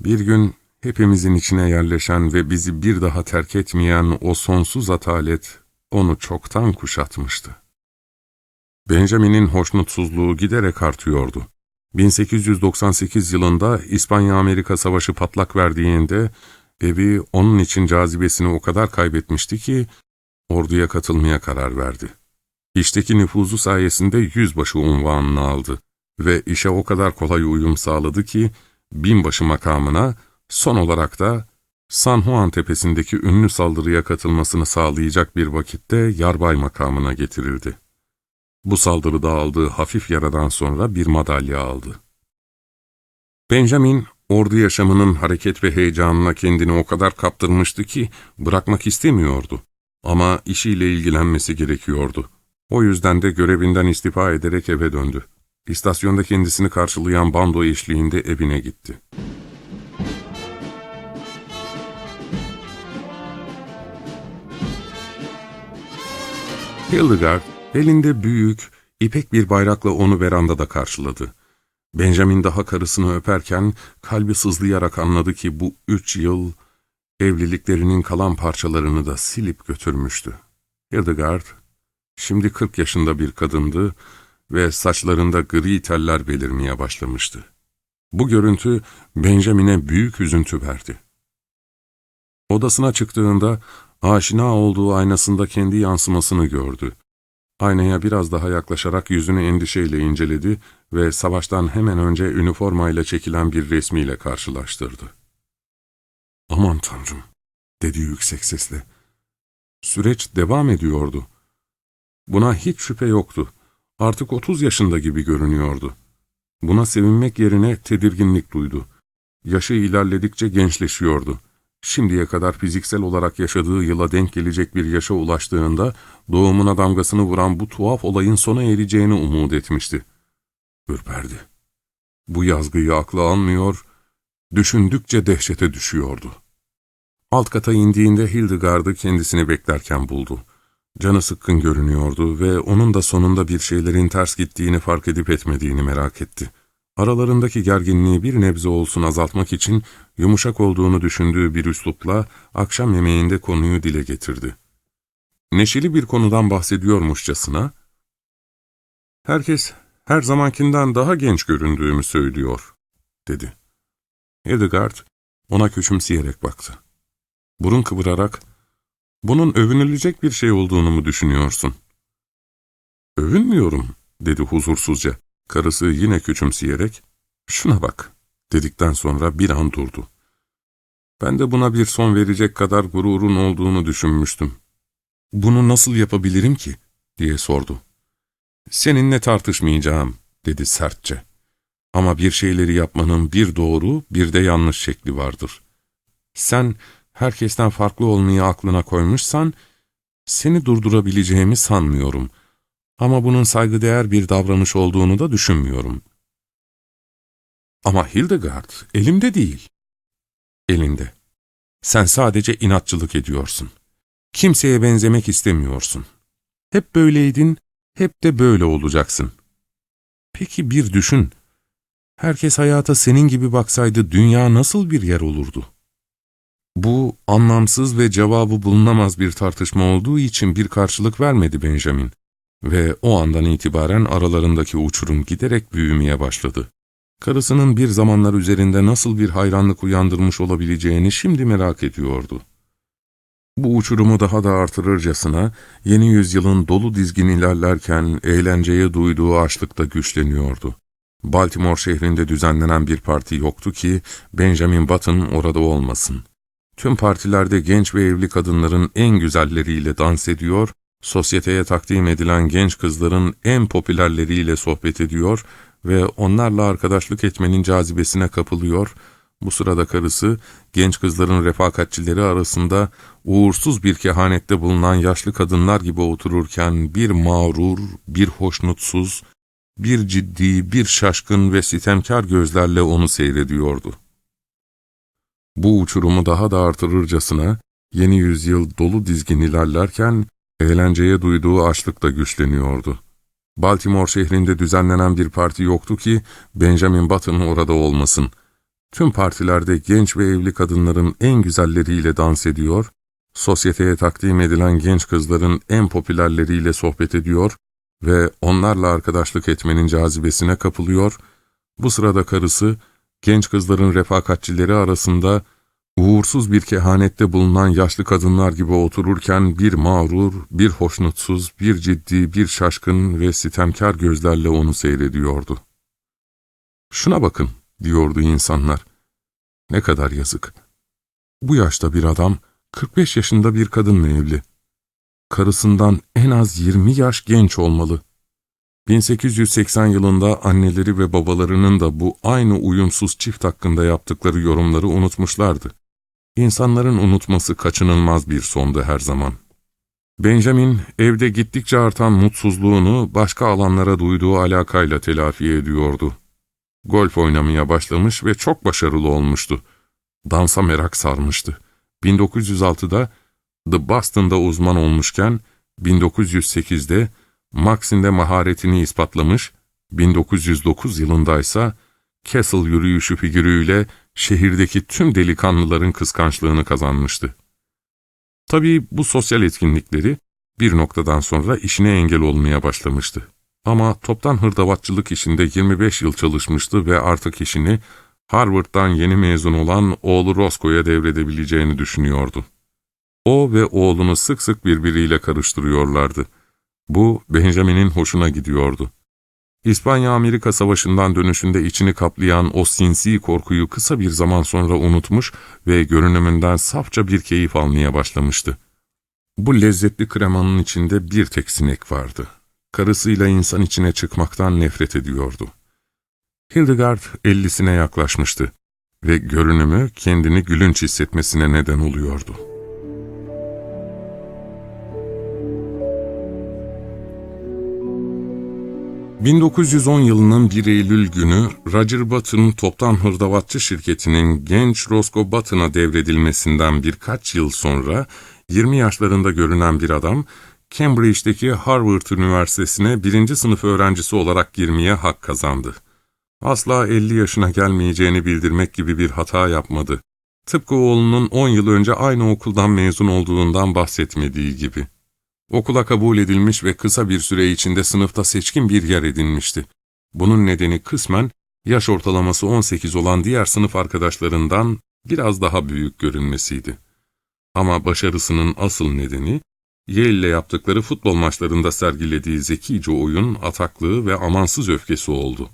A: Bir gün hepimizin içine yerleşen ve bizi bir daha terk etmeyen o sonsuz atalet onu çoktan kuşatmıştı. Benjamin'in hoşnutsuzluğu giderek artıyordu. 1898 yılında İspanya-Amerika Savaşı patlak verdiğinde evi onun için cazibesini o kadar kaybetmişti ki orduya katılmaya karar verdi. İşteki nüfuzu sayesinde yüzbaşı unvanını aldı ve işe o kadar kolay uyum sağladı ki binbaşı makamına son olarak da San Juan tepesindeki ünlü saldırıya katılmasını sağlayacak bir vakitte yarbay makamına getirildi. Bu saldırıda aldığı hafif yaradan sonra bir madalya aldı. Benjamin, ordu yaşamının hareket ve heyecanına kendini o kadar kaptırmıştı ki bırakmak istemiyordu. Ama işiyle ilgilenmesi gerekiyordu. O yüzden de görevinden istifa ederek eve döndü. İstasyonda kendisini karşılayan bando eşliğinde evine gitti. Hildegard, elinde büyük, ipek bir bayrakla onu verandada karşıladı. Benjamin daha karısını öperken kalbi sızlayarak anladı ki bu üç yıl evliliklerinin kalan parçalarını da silip götürmüştü. Hildegard, şimdi kırk yaşında bir kadındı ve saçlarında gri teller belirmeye başlamıştı. Bu görüntü Benjamin'e büyük üzüntü verdi. Odasına çıktığında aşina olduğu aynasında kendi yansımasını gördü. Aynaya biraz daha yaklaşarak yüzünü endişeyle inceledi ve savaştan hemen önce üniformayla çekilen bir resmiyle karşılaştırdı. ''Aman tanrım'' dedi yüksek sesle. Süreç devam ediyordu. Buna hiç şüphe yoktu. Artık otuz yaşında gibi görünüyordu. Buna sevinmek yerine tedirginlik duydu. Yaşı ilerledikçe gençleşiyordu. Şimdiye kadar fiziksel olarak yaşadığı yıla denk gelecek bir yaşa ulaştığında doğumuna damgasını vuran bu tuhaf olayın sona ereceğini umut etmişti. Ürperdi. Bu yazgıyı akla almıyor, düşündükçe dehşete düşüyordu. Alt kata indiğinde Hildegard'ı kendisini beklerken buldu. Canı sıkkın görünüyordu ve onun da sonunda bir şeylerin ters gittiğini fark edip etmediğini merak etti. Aralarındaki gerginliği bir nebze olsun azaltmak için yumuşak olduğunu düşündüğü bir üslupla akşam yemeğinde konuyu dile getirdi. Neşeli bir konudan bahsediyormuşçasına, ''Herkes her zamankinden daha genç göründüğümü söylüyor.'' dedi. Hildegard ona küçümseyerek baktı. Burun kıvırarak, ''Bunun övünülecek bir şey olduğunu mu düşünüyorsun?'' ''Övünmüyorum.'' dedi huzursuzca. Karısı yine küçümseyerek, ''Şuna bak.'' dedikten sonra bir an durdu. Ben de buna bir son verecek kadar gururun olduğunu düşünmüştüm. ''Bunu nasıl yapabilirim ki?'' diye sordu. ''Seninle tartışmayacağım.'' dedi sertçe. ''Ama bir şeyleri yapmanın bir doğru, bir de yanlış şekli vardır. Sen herkesten farklı olmayı aklına koymuşsan, seni durdurabileceğimi sanmıyorum.'' Ama bunun saygıdeğer bir davranış olduğunu da düşünmüyorum. Ama Hildegard elimde değil. Elinde. Sen sadece inatçılık ediyorsun. Kimseye benzemek istemiyorsun. Hep böyleydin, hep de böyle olacaksın. Peki bir düşün. Herkes hayata senin gibi baksaydı dünya nasıl bir yer olurdu? Bu anlamsız ve cevabı bulunamaz bir tartışma olduğu için bir karşılık vermedi Benjamin. Ve o andan itibaren aralarındaki uçurum giderek büyümeye başladı. Karısının bir zamanlar üzerinde nasıl bir hayranlık uyandırmış olabileceğini şimdi merak ediyordu. Bu uçurumu daha da artırırcasına yeni yüzyılın dolu dizgin ilerlerken eğlenceye duyduğu açlık da güçleniyordu. Baltimore şehrinde düzenlenen bir parti yoktu ki Benjamin Button orada olmasın. Tüm partilerde genç ve evli kadınların en güzelleriyle dans ediyor sosyeteye takdim edilen genç kızların en popülerleriyle sohbet ediyor ve onlarla arkadaşlık etmenin cazibesine kapılıyor, Bu sırada karısı, genç kızların refakatçileri arasında uğursuz bir kehanette bulunan yaşlı kadınlar gibi otururken bir mağrur, bir hoşnutsuz, bir ciddi, bir şaşkın ve sitemkar gözlerle onu seyrediyordu. Bu uçurumu daha da artırırcasına, yeni yüzyıl dolu dizgin ilerlerken, eğlenceye duyduğu açlık da güçleniyordu. Baltimore şehrinde düzenlenen bir parti yoktu ki, Benjamin Button orada olmasın. Tüm partilerde genç ve evli kadınların en güzelleriyle dans ediyor, sosyeteye takdim edilen genç kızların en popülerleriyle sohbet ediyor ve onlarla arkadaşlık etmenin cazibesine kapılıyor, bu sırada karısı, genç kızların refakatçileri arasında uğursuz bir kehanette bulunan yaşlı kadınlar gibi otururken bir mağrur, bir hoşnutsuz, bir ciddi, bir şaşkın ve sitemkar gözlerle onu seyrediyordu. ''Şuna bakın.'' Diyordu insanlar. ''Ne kadar yazık. Bu yaşta bir adam, 45 yaşında bir kadınla evli. Karısından en az 20 yaş genç olmalı. 1880 yılında anneleri ve babalarının da bu aynı uyumsuz çift hakkında yaptıkları yorumları unutmuşlardı. İnsanların unutması kaçınılmaz bir sondu her zaman. Benjamin, evde gittikçe artan mutsuzluğunu başka alanlara duyduğu alakayla telafi ediyordu. Golf oynamaya başlamış ve çok başarılı olmuştu. Dansa merak sarmıştı. 1906'da The Boston'da uzman olmuşken, 1908'de Maxim'de maharetini ispatlamış, 1909 yılında ise Castle yürüyüşü figürüyle şehirdeki tüm delikanlıların kıskançlığını kazanmıştı. Tabii bu sosyal etkinlikleri bir noktadan sonra işine engel olmaya başlamıştı. Ama toptan hırdavatçılık işinde 25 yıl çalışmıştı ve artık işini Harvard'dan yeni mezun olan oğlu Roscoe'ya devredebileceğini düşünüyordu. O ve oğlunu sık sık birbiriyle karıştırıyorlardı. Bu Benjamin'in hoşuna gidiyordu. İspanya-Amerika Savaşı'ndan dönüşünde içini kaplayan o sinsi korkuyu kısa bir zaman sonra unutmuş ve görünümünden safça bir keyif almaya başlamıştı. Bu lezzetli kremanın içinde bir tek sinek vardı. Karısıyla insan içine çıkmaktan nefret ediyordu. Hildegard ellisine yaklaşmıştı ve görünümü kendini gülünç hissetmesine neden oluyordu. 1910 yılının 1 Eylül günü Roger Button toptan hırdavatçı şirketinin genç Roscoe Button'a devredilmesinden birkaç yıl sonra 20 yaşlarında görünen bir adam Cambridge'deki Harvard Üniversitesi'ne birinci sınıf öğrencisi olarak girmeye hak kazandı. Asla 50 yaşına gelmeyeceğini bildirmek gibi bir hata yapmadı. Tıpkı oğlunun 10 yıl önce aynı okuldan mezun olduğundan bahsetmediği gibi. Okula kabul edilmiş ve kısa bir süre içinde sınıfta seçkin bir yer edinmişti. Bunun nedeni kısmen yaş ortalaması 18 olan diğer sınıf arkadaşlarından biraz daha büyük görünmesiydi. Ama başarısının asıl nedeni, Yale ile yaptıkları futbol maçlarında sergilediği zekice oyun, ataklığı ve amansız öfkesi oldu.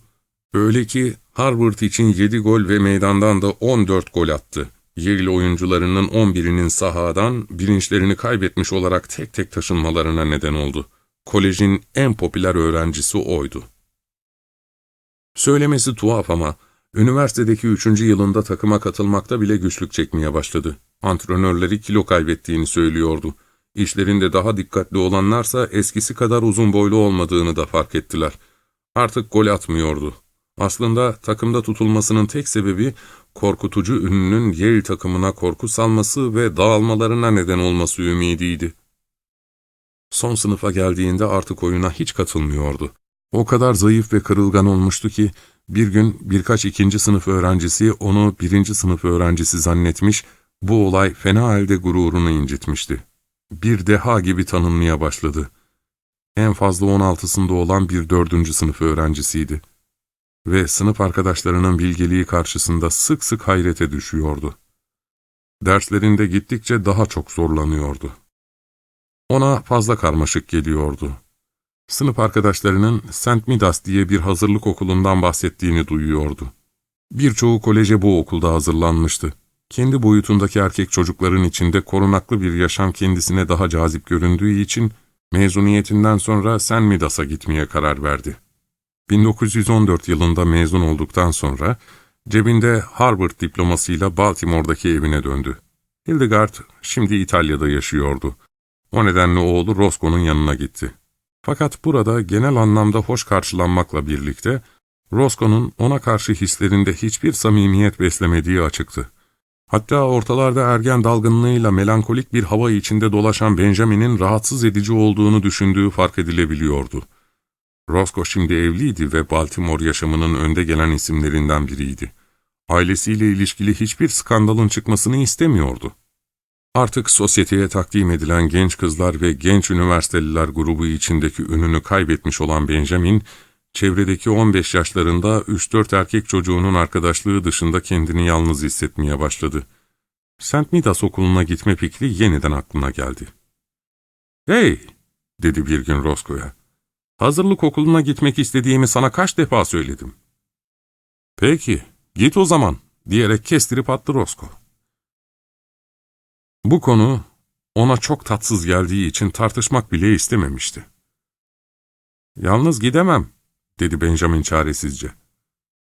A: Öyle ki Harvard için 7 gol ve meydandan da 14 gol attı. Yale oyuncularının 11'inin sahadan bilinçlerini kaybetmiş olarak tek tek taşınmalarına neden oldu. Kolejin en popüler öğrencisi oydu. Söylemesi tuhaf ama üniversitedeki üçüncü yılında takıma katılmakta bile güçlük çekmeye başladı. Antrenörleri kilo kaybettiğini söylüyordu. İşlerinde daha dikkatli olanlarsa eskisi kadar uzun boylu olmadığını da fark ettiler. Artık gol atmıyordu. Aslında takımda tutulmasının tek sebebi korkutucu ünlünün Yale takımına korku salması ve dağılmalarına neden olması ümidiydi. Son sınıfa geldiğinde artık oyuna hiç katılmıyordu. O kadar zayıf ve kırılgan olmuştu ki bir gün birkaç ikinci sınıf öğrencisi onu birinci sınıf öğrencisi zannetmiş, bu olay fena halde gururunu incitmişti. Bir deha gibi tanınmaya başladı. En fazla on altısında olan bir dördüncü sınıf öğrencisiydi ve sınıf arkadaşlarının bilgeliği karşısında sık sık hayrete düşüyordu. Derslerinde gittikçe daha çok zorlanıyordu. Ona fazla karmaşık geliyordu. Sınıf arkadaşlarının St. Midas diye bir hazırlık okulundan bahsettiğini duyuyordu. Birçoğu koleje bu okulda hazırlanmıştı. Kendi boyutundaki erkek çocukların içinde korunaklı bir yaşam kendisine daha cazip göründüğü için mezuniyetinden sonra St. Midas'a gitmeye karar verdi. 1914 yılında mezun olduktan sonra Cebinde Harvard diplomasıyla Baltimore'daki evine döndü. Hildegard şimdi İtalya'da yaşıyordu. O nedenle oğlu Roscoe'nun yanına gitti. Fakat burada genel anlamda hoş karşılanmakla birlikte Roscoe'nun ona karşı hislerinde hiçbir samimiyet beslemediği açıktı. Hatta ortalarda ergen dalgınlığıyla melankolik bir hava içinde dolaşan Benjamin'in rahatsız edici olduğunu düşündüğü fark edilebiliyordu. Roscoe şimdi evliydi ve Baltimore yaşamının önde gelen isimlerinden biriydi. Ailesiyle ilişkili hiçbir skandalın çıkmasını istemiyordu. Artık sosyeteye takdim edilen genç kızlar ve genç üniversiteliler grubu içindeki ününü kaybetmiş olan Benjamin, çevredeki 15 yaşlarında 3-4 erkek çocuğunun arkadaşlığı dışında kendini yalnız hissetmeye başladı. St. Midas okuluna gitme fikri yeniden aklına geldi. ''Hey!'' dedi bir gün Roscoe'ya. ''Hazırlık okuluna gitmek istediğimi sana kaç defa söyledim.'' ''Peki, git o zaman.'' diyerek kestirip attı Roscoe. Bu konu ona çok tatsız geldiği için tartışmak bile istememişti. ''Yalnız gidemem.'' Dedi Benjamin çaresizce.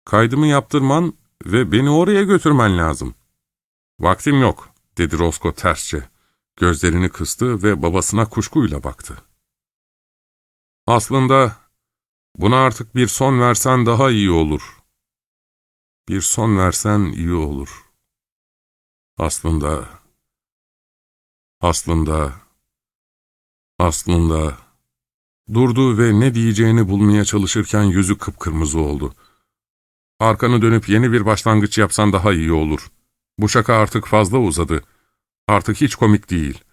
A: ''Kaydımı yaptırman ve beni oraya götürmen lazım.'' ''Vaktim yok.'' dedi Roscoe tersçe. Gözlerini kıstı ve babasına kuşkuyla baktı. ''Aslında buna artık bir son versen daha iyi olur.'' ''Bir son versen iyi olur.'' Aslında... Aslında... Aslında... Durdu ve ne diyeceğini bulmaya çalışırken yüzü kıpkırmızı oldu. Arkanı dönüp yeni bir başlangıç yapsan daha iyi olur. Bu şaka artık fazla uzadı. Artık hiç komik değil.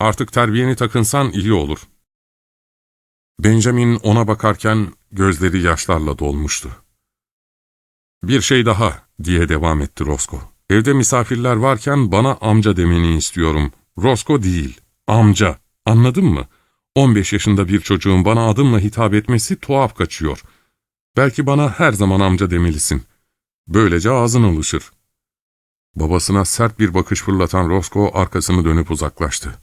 A: Artık terbiyeni takınsan iyi olur. Benjamin ona bakarken gözleri yaşlarla dolmuştu. Bir şey daha diye devam etti Roscoe. Evde misafirler varken bana amca demeni istiyorum. Roscoe değil, amca. Anladın mı? 15 yaşında bir çocuğun bana adımla hitap etmesi tuhaf kaçıyor. Belki bana her zaman amca demelisin. Böylece ağzın alışır. Babasına sert bir bakış fırlatan Roscoe arkasını dönüp uzaklaştı.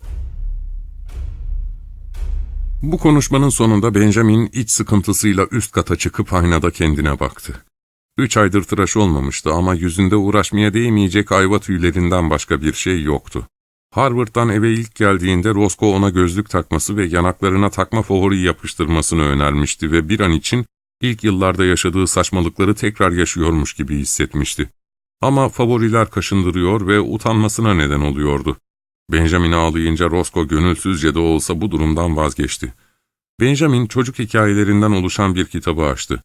A: Bu konuşmanın sonunda Benjamin iç sıkıntısıyla üst kata çıkıp aynada kendine baktı. Üç aydır tıraş olmamıştı ama yüzünde uğraşmaya değmeyecek ayva tüylerinden başka bir şey yoktu. Harvard'dan eve ilk geldiğinde Roscoe ona gözlük takması ve yanaklarına takma favori yapıştırmasını önermişti ve bir an için ilk yıllarda yaşadığı saçmalıkları tekrar yaşıyormuş gibi hissetmişti. Ama favoriler kaşındırıyor ve utanmasına neden oluyordu. Benjamin ağlayınca Roscoe gönülsüzce de olsa bu durumdan vazgeçti. Benjamin çocuk hikayelerinden oluşan bir kitabı açtı.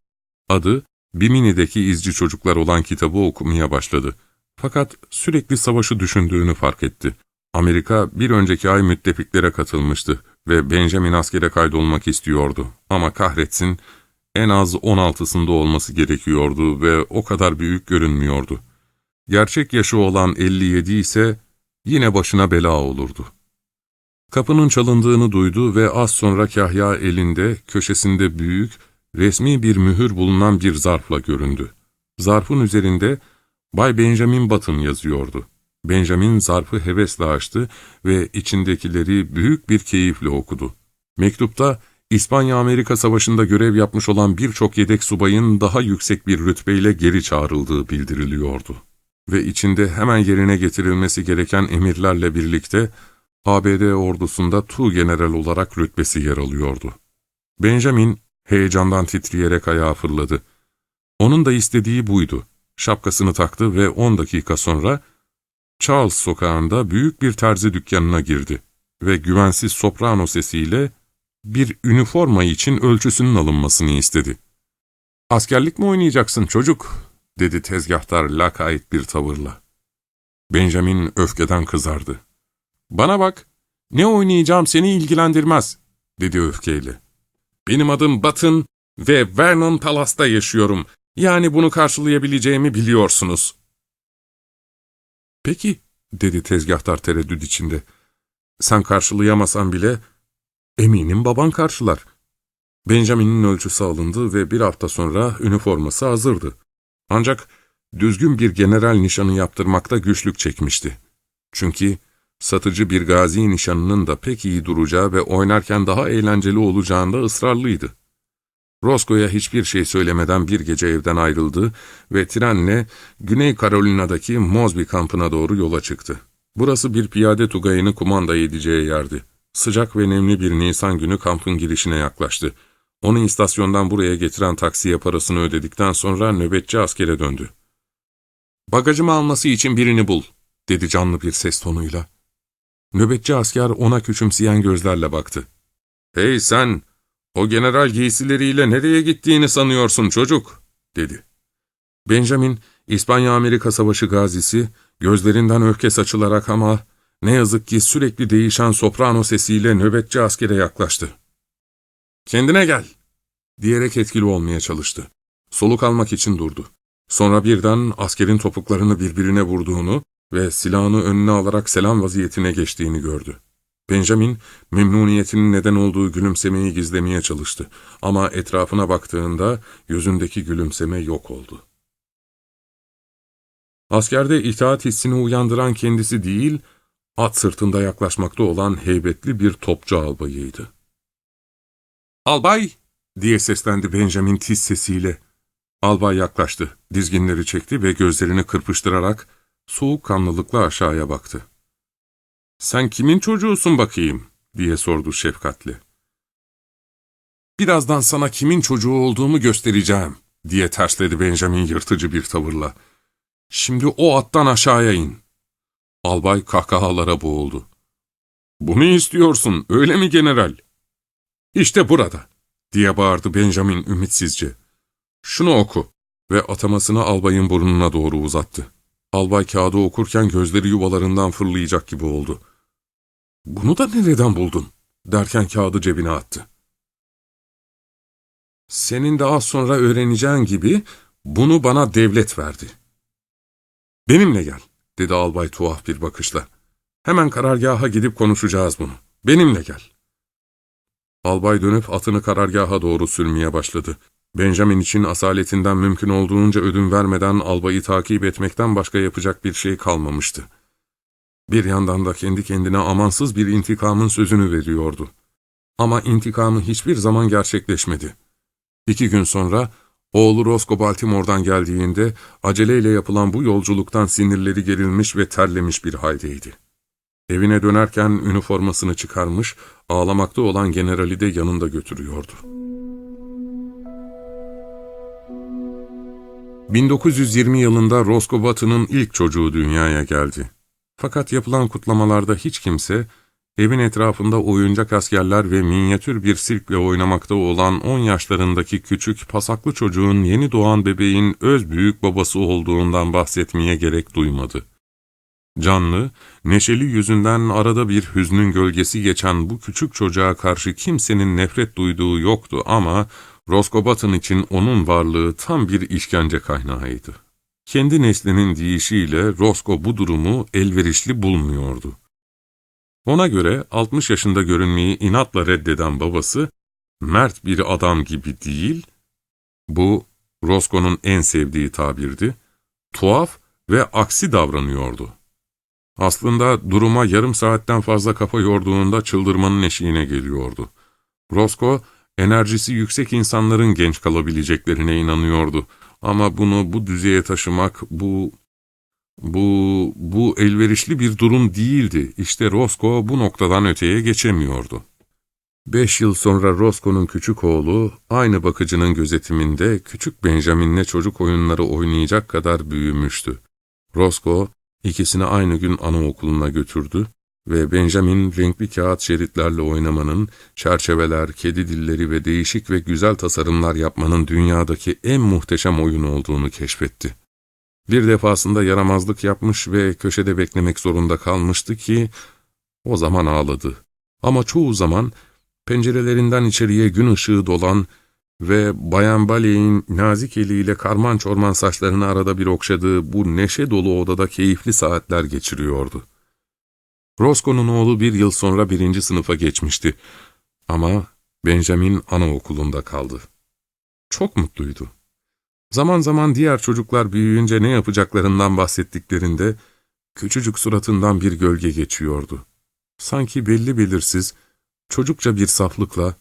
A: Adı, Bimini'deki izci çocuklar olan kitabı okumaya başladı. Fakat sürekli savaşı düşündüğünü fark etti. Amerika bir önceki ay müttefiklere katılmıştı ve Benjamin askere kaydolmak istiyordu. Ama kahretsin en az 16'sında olması gerekiyordu ve o kadar büyük görünmüyordu. Gerçek yaşı olan 57 ise yine başına bela olurdu. Kapının çalındığını duydu ve az sonra Kahya elinde, köşesinde büyük, resmi bir mühür bulunan bir zarfla göründü. Zarfın üzerinde Bay Benjamin Button yazıyordu. Benjamin zarfı hevesle açtı ve içindekileri büyük bir keyifle okudu. Mektupta, İspanya-Amerika Savaşı'nda görev yapmış olan birçok yedek subayın daha yüksek bir rütbeyle geri çağrıldığı bildiriliyordu. Ve içinde hemen yerine getirilmesi gereken emirlerle birlikte ABD ordusunda Tu General olarak rütbesi yer alıyordu. Benjamin heyecandan titreyerek ayağa fırladı. Onun da istediği buydu. Şapkasını taktı ve on dakika sonra Charles sokağında büyük bir terzi dükkanına girdi ve güvensiz soprano sesiyle bir üniforma için ölçüsünün alınmasını istedi. ''Askerlik mi oynayacaksın çocuk?'' dedi tezgahtar lakayt bir tavırla. Benjamin öfkeden kızardı. ''Bana bak, ne oynayacağım seni ilgilendirmez.'' dedi öfkeyle. ''Benim adım Batın ve Vernon Palace'da yaşıyorum. Yani bunu karşılayabileceğimi biliyorsunuz.'' ''Peki'' dedi tezgahtar tereddüt içinde. ''Sen karşılayamasan bile eminim baban karşılar.'' Benjamin'in ölçüsü alındı ve bir hafta sonra üniforması hazırdı. Ancak düzgün bir general nişanı yaptırmakta güçlük çekmişti. Çünkü satıcı bir gazi nişanının da pek iyi duracağı ve oynarken daha eğlenceli olacağında ısrarlıydı. Roscoe'ya hiçbir şey söylemeden bir gece evden ayrıldı ve trenle Güney Carolina'daki Mosby kampına doğru yola çıktı. Burası bir piyade tugayını kumanda edeceği yerdi. Sıcak ve nemli bir Nisan günü kampın girişine yaklaştı. Onu istasyondan buraya getiren taksiye parasını ödedikten sonra nöbetçi askere döndü. ''Bagajımı alması için birini bul.'' dedi canlı bir ses tonuyla. Nöbetçi asker ona küçümseyen gözlerle baktı. ''Hey sen, o general giysileriyle nereye gittiğini sanıyorsun çocuk?'' dedi. Benjamin, İspanya-Amerika Savaşı gazisi, gözlerinden öfke saçılarak ama ne yazık ki sürekli değişen soprano sesiyle nöbetçi askere yaklaştı. ''Kendine gel!'' diyerek etkili olmaya çalıştı. Soluk almak için durdu. Sonra birden askerin topuklarını birbirine vurduğunu ve silahını önüne alarak selam vaziyetine geçtiğini gördü. Benjamin, memnuniyetinin neden olduğu gülümsemeyi gizlemeye çalıştı ama etrafına baktığında yüzündeki gülümseme yok oldu. Askerde itaat hissini uyandıran kendisi değil, at sırtında yaklaşmakta olan heybetli bir topçu albayıydı. ''Albay!'' diye seslendi Benjamin tiz sesiyle. Albay yaklaştı, dizginleri çekti ve gözlerini kırpıştırarak soğukkanlılıkla aşağıya baktı. ''Sen kimin çocuğusun bakayım?'' diye sordu şefkatle. ''Birazdan sana kimin çocuğu olduğumu göstereceğim.'' diye tersledi Benjamin yırtıcı bir tavırla. ''Şimdi o attan aşağıya in.'' Albay kahkahalara boğuldu. ''Bunu istiyorsun, öyle mi general?'' ''İşte burada.'' diye bağırdı Benjamin ümitsizce. ''Şunu oku.'' ve atamasını albayın burnuna doğru uzattı. Albay kağıdı okurken gözleri yuvalarından fırlayacak gibi oldu. ''Bunu da nereden buldun?'' derken kağıdı cebine attı. ''Senin de az sonra öğreneceğin gibi bunu bana devlet verdi.'' ''Benimle gel.'' dedi albay tuhaf bir bakışla. ''Hemen karargaha gidip konuşacağız bunu. Benimle gel.'' Albay dönüp atını karargaha doğru sürmeye başladı. Benjamin için asaletinden mümkün olduğunca ödün vermeden albayı takip etmekten başka yapacak bir şey kalmamıştı. Bir yandan da kendi kendine amansız bir intikamın sözünü veriyordu. Ama intikamı hiçbir zaman gerçekleşmedi. İki gün sonra oğlu Roscoe Baltimore'dan geldiğinde aceleyle yapılan bu yolculuktan sinirleri gerilmiş ve terlemiş bir haldeydi. Evine dönerken üniformasını çıkarmış, ağlamakta olan generali de yanında götürüyordu. 1920 yılında Roscoe Battı'nın ilk çocuğu dünyaya geldi. Fakat yapılan kutlamalarda hiç kimse, evin etrafında oyuncak askerler ve minyatür bir sirkle oynamakta olan 10 yaşlarındaki küçük, pasaklı çocuğun yeni doğan bebeğin öz büyük babası olduğundan bahsetmeye gerek duymadı. Canlı, neşeli yüzünden arada bir hüznün gölgesi geçen bu küçük çocuğa karşı kimsenin nefret duyduğu yoktu ama Roscoe Button için onun varlığı tam bir işkence kaynağıydı. Kendi neslinin deyişiyle Roscoe bu durumu elverişli bulmuyordu. Ona göre 60 yaşında görünmeyi inatla reddeden babası, mert bir adam gibi değil, bu Roscoe'nun en sevdiği tabirdi, tuhaf ve aksi davranıyordu. Aslında duruma yarım saatten fazla kafa yorduğunda çıldırmanın eşiğine geliyordu. Roscoe, enerjisi yüksek insanların genç kalabileceklerine inanıyordu. Ama bunu bu düzeye taşımak, bu... Bu, bu elverişli bir durum değildi. İşte Roscoe bu noktadan öteye geçemiyordu. Beş yıl sonra Roscoe'nun küçük oğlu, aynı bakıcının gözetiminde küçük Benjamin'le çocuk oyunları oynayacak kadar büyümüştü. Roscoe, ikisini aynı gün anaokuluna götürdü ve Benjamin renkli kağıt şeritlerle oynamanın, çerçeveler, kedi dilleri ve değişik ve güzel tasarımlar yapmanın dünyadaki en muhteşem oyun olduğunu keşfetti. Bir defasında yaramazlık yapmış ve köşede beklemek zorunda kalmıştı ki, o zaman ağladı. Ama çoğu zaman pencerelerinden içeriye gün ışığı dolan ve Bayan Baley'in nazik eliyle karman çorman saçlarını arada bir okşadığı bu neşe dolu odada keyifli saatler geçiriyordu. Roscoe'nun oğlu bir yıl sonra birinci sınıfa geçmişti. Ama Benjamin anaokulunda kaldı. Çok mutluydu. Zaman zaman diğer çocuklar büyüyünce ne yapacaklarından bahsettiklerinde, küçücük suratından bir gölge geçiyordu. Sanki belli belirsiz, çocukça bir saflıkla,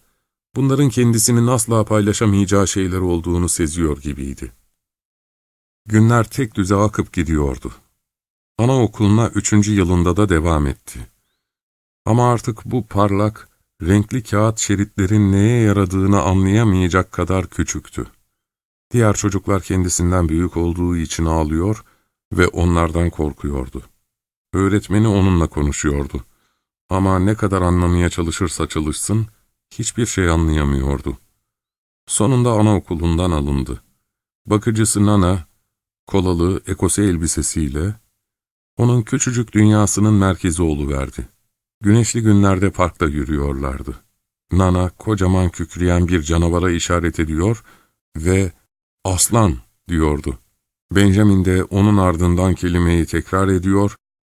A: Bunların kendisinin asla paylaşamayacağı şeyler olduğunu seziyor gibiydi. Günler tek düze akıp gidiyordu. Anaokuluna üçüncü yılında da devam etti. Ama artık bu parlak, renkli kağıt şeritlerin neye yaradığını anlayamayacak kadar küçüktü. Diğer çocuklar kendisinden büyük olduğu için ağlıyor ve onlardan korkuyordu. Öğretmeni onunla konuşuyordu. Ama ne kadar anlamaya çalışırsa çalışsın, hiçbir şey anlayamıyordu. Sonunda anaokulundan alındı. Bakıcısı Nana, kolalı ekose elbisesiyle, onun küçücük dünyasının merkezi oluverdi. Güneşli günlerde parkta yürüyorlardı. Nana kocaman kükreyen bir canavara işaret ediyor ve ''Aslan'' diyordu. Benjamin de onun ardından kelimeyi tekrar ediyor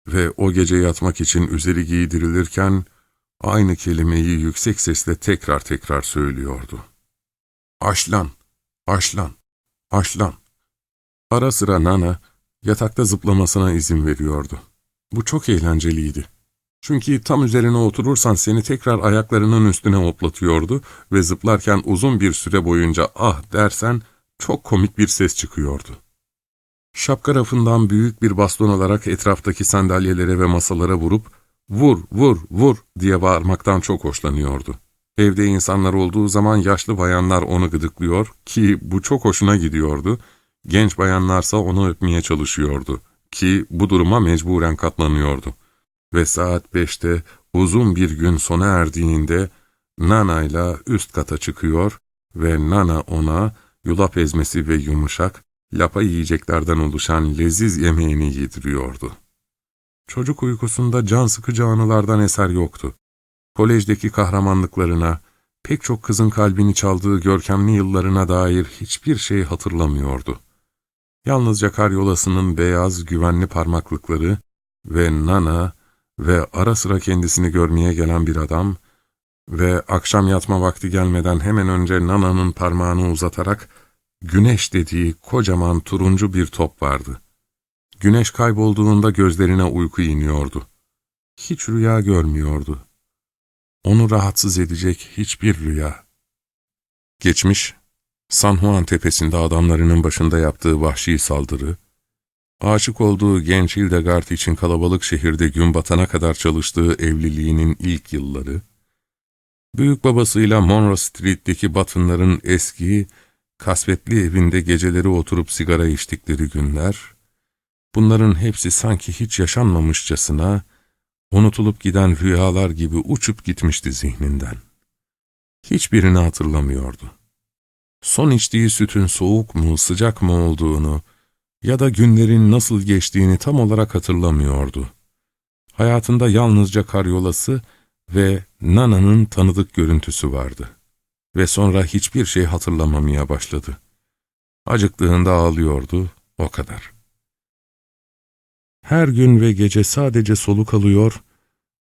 A: ve o gece yatmak için üzeri giydirilirken aynı kelimeyi yüksek sesle tekrar tekrar söylüyordu. ''Aşlan, aşlan, aşlan.'' Ara sıra Nana yatakta zıplamasına izin veriyordu. Bu çok eğlenceliydi. Çünkü tam üzerine oturursan seni tekrar ayaklarının üstüne hoplatıyordu ve zıplarken uzun bir süre boyunca ah dersen çok komik bir ses çıkıyordu. Şapka rafından büyük bir baston alarak etraftaki sandalyelere ve masalara vurup vur, vur, vur diye bağırmaktan çok hoşlanıyordu. Evde insanlar olduğu zaman yaşlı bayanlar onu gıdıklıyor ki bu çok hoşuna gidiyordu. Genç bayanlarsa onu öpmeye çalışıyordu ki bu duruma mecburen katlanıyordu. Ve saat beşte uzun bir gün sona erdiğinde Nana'yla üst kata çıkıyor ve Nana ona yulaf ezmesi ve yumuşak, lapa yiyeceklerden oluşan leziz yemeğini yediriyordu. Çocuk uykusunda can sıkıcı anılardan eser yoktu. Kolejdeki kahramanlıklarına, pek çok kızın kalbini çaldığı görkemli yıllarına dair hiçbir şey hatırlamıyordu. Yalnızca karyolasının beyaz, güvenli parmaklıkları ve Nana ve ara sıra kendisini görmeye gelen bir adam ve akşam yatma vakti gelmeden hemen önce Nana'nın parmağını uzatarak güneş dediği kocaman turuncu bir top vardı. Güneş kaybolduğunda gözlerine uyku iniyordu. Hiç rüya görmüyordu. Onu rahatsız edecek hiçbir rüya. Geçmiş, San Juan tepesinde adamlarının başında yaptığı vahşi saldırı, aşık olduğu genç Hildegard için kalabalık şehirde gün batana kadar çalıştığı evliliğinin ilk yılları, büyük babasıyla Monroe Street'teki Batınların eski, kasvetli evinde geceleri oturup sigara içtikleri günler, bunların hepsi sanki hiç yaşanmamışçasına, unutulup giden rüyalar gibi uçup gitmişti zihninden. Hiçbirini hatırlamıyordu. Son içtiği sütün soğuk mu, sıcak mı olduğunu ya da günlerin nasıl geçtiğini tam olarak hatırlamıyordu. Hayatında yalnızca karyolası ve Nana'nın tanıdık görüntüsü vardı. Ve sonra hiçbir şey hatırlamamaya başladı. Acıktığında ağlıyordu, o kadar. Her gün ve gece sadece soluk alıyor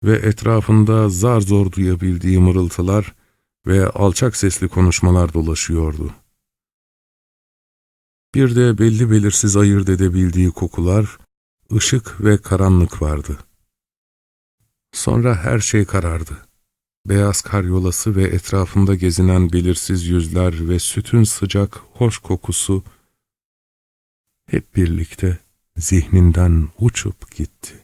A: ve etrafında zar zor duyabildiği mırıltılar ve alçak sesli konuşmalar dolaşıyordu. Bir de belli belirsiz ayırt edebildiği kokular, ışık ve karanlık vardı. Sonra her şey karardı. Beyaz karyolası ve etrafında gezinen belirsiz yüzler ve sütün sıcak, hoş kokusu hep birlikte zihninden uçup gitti.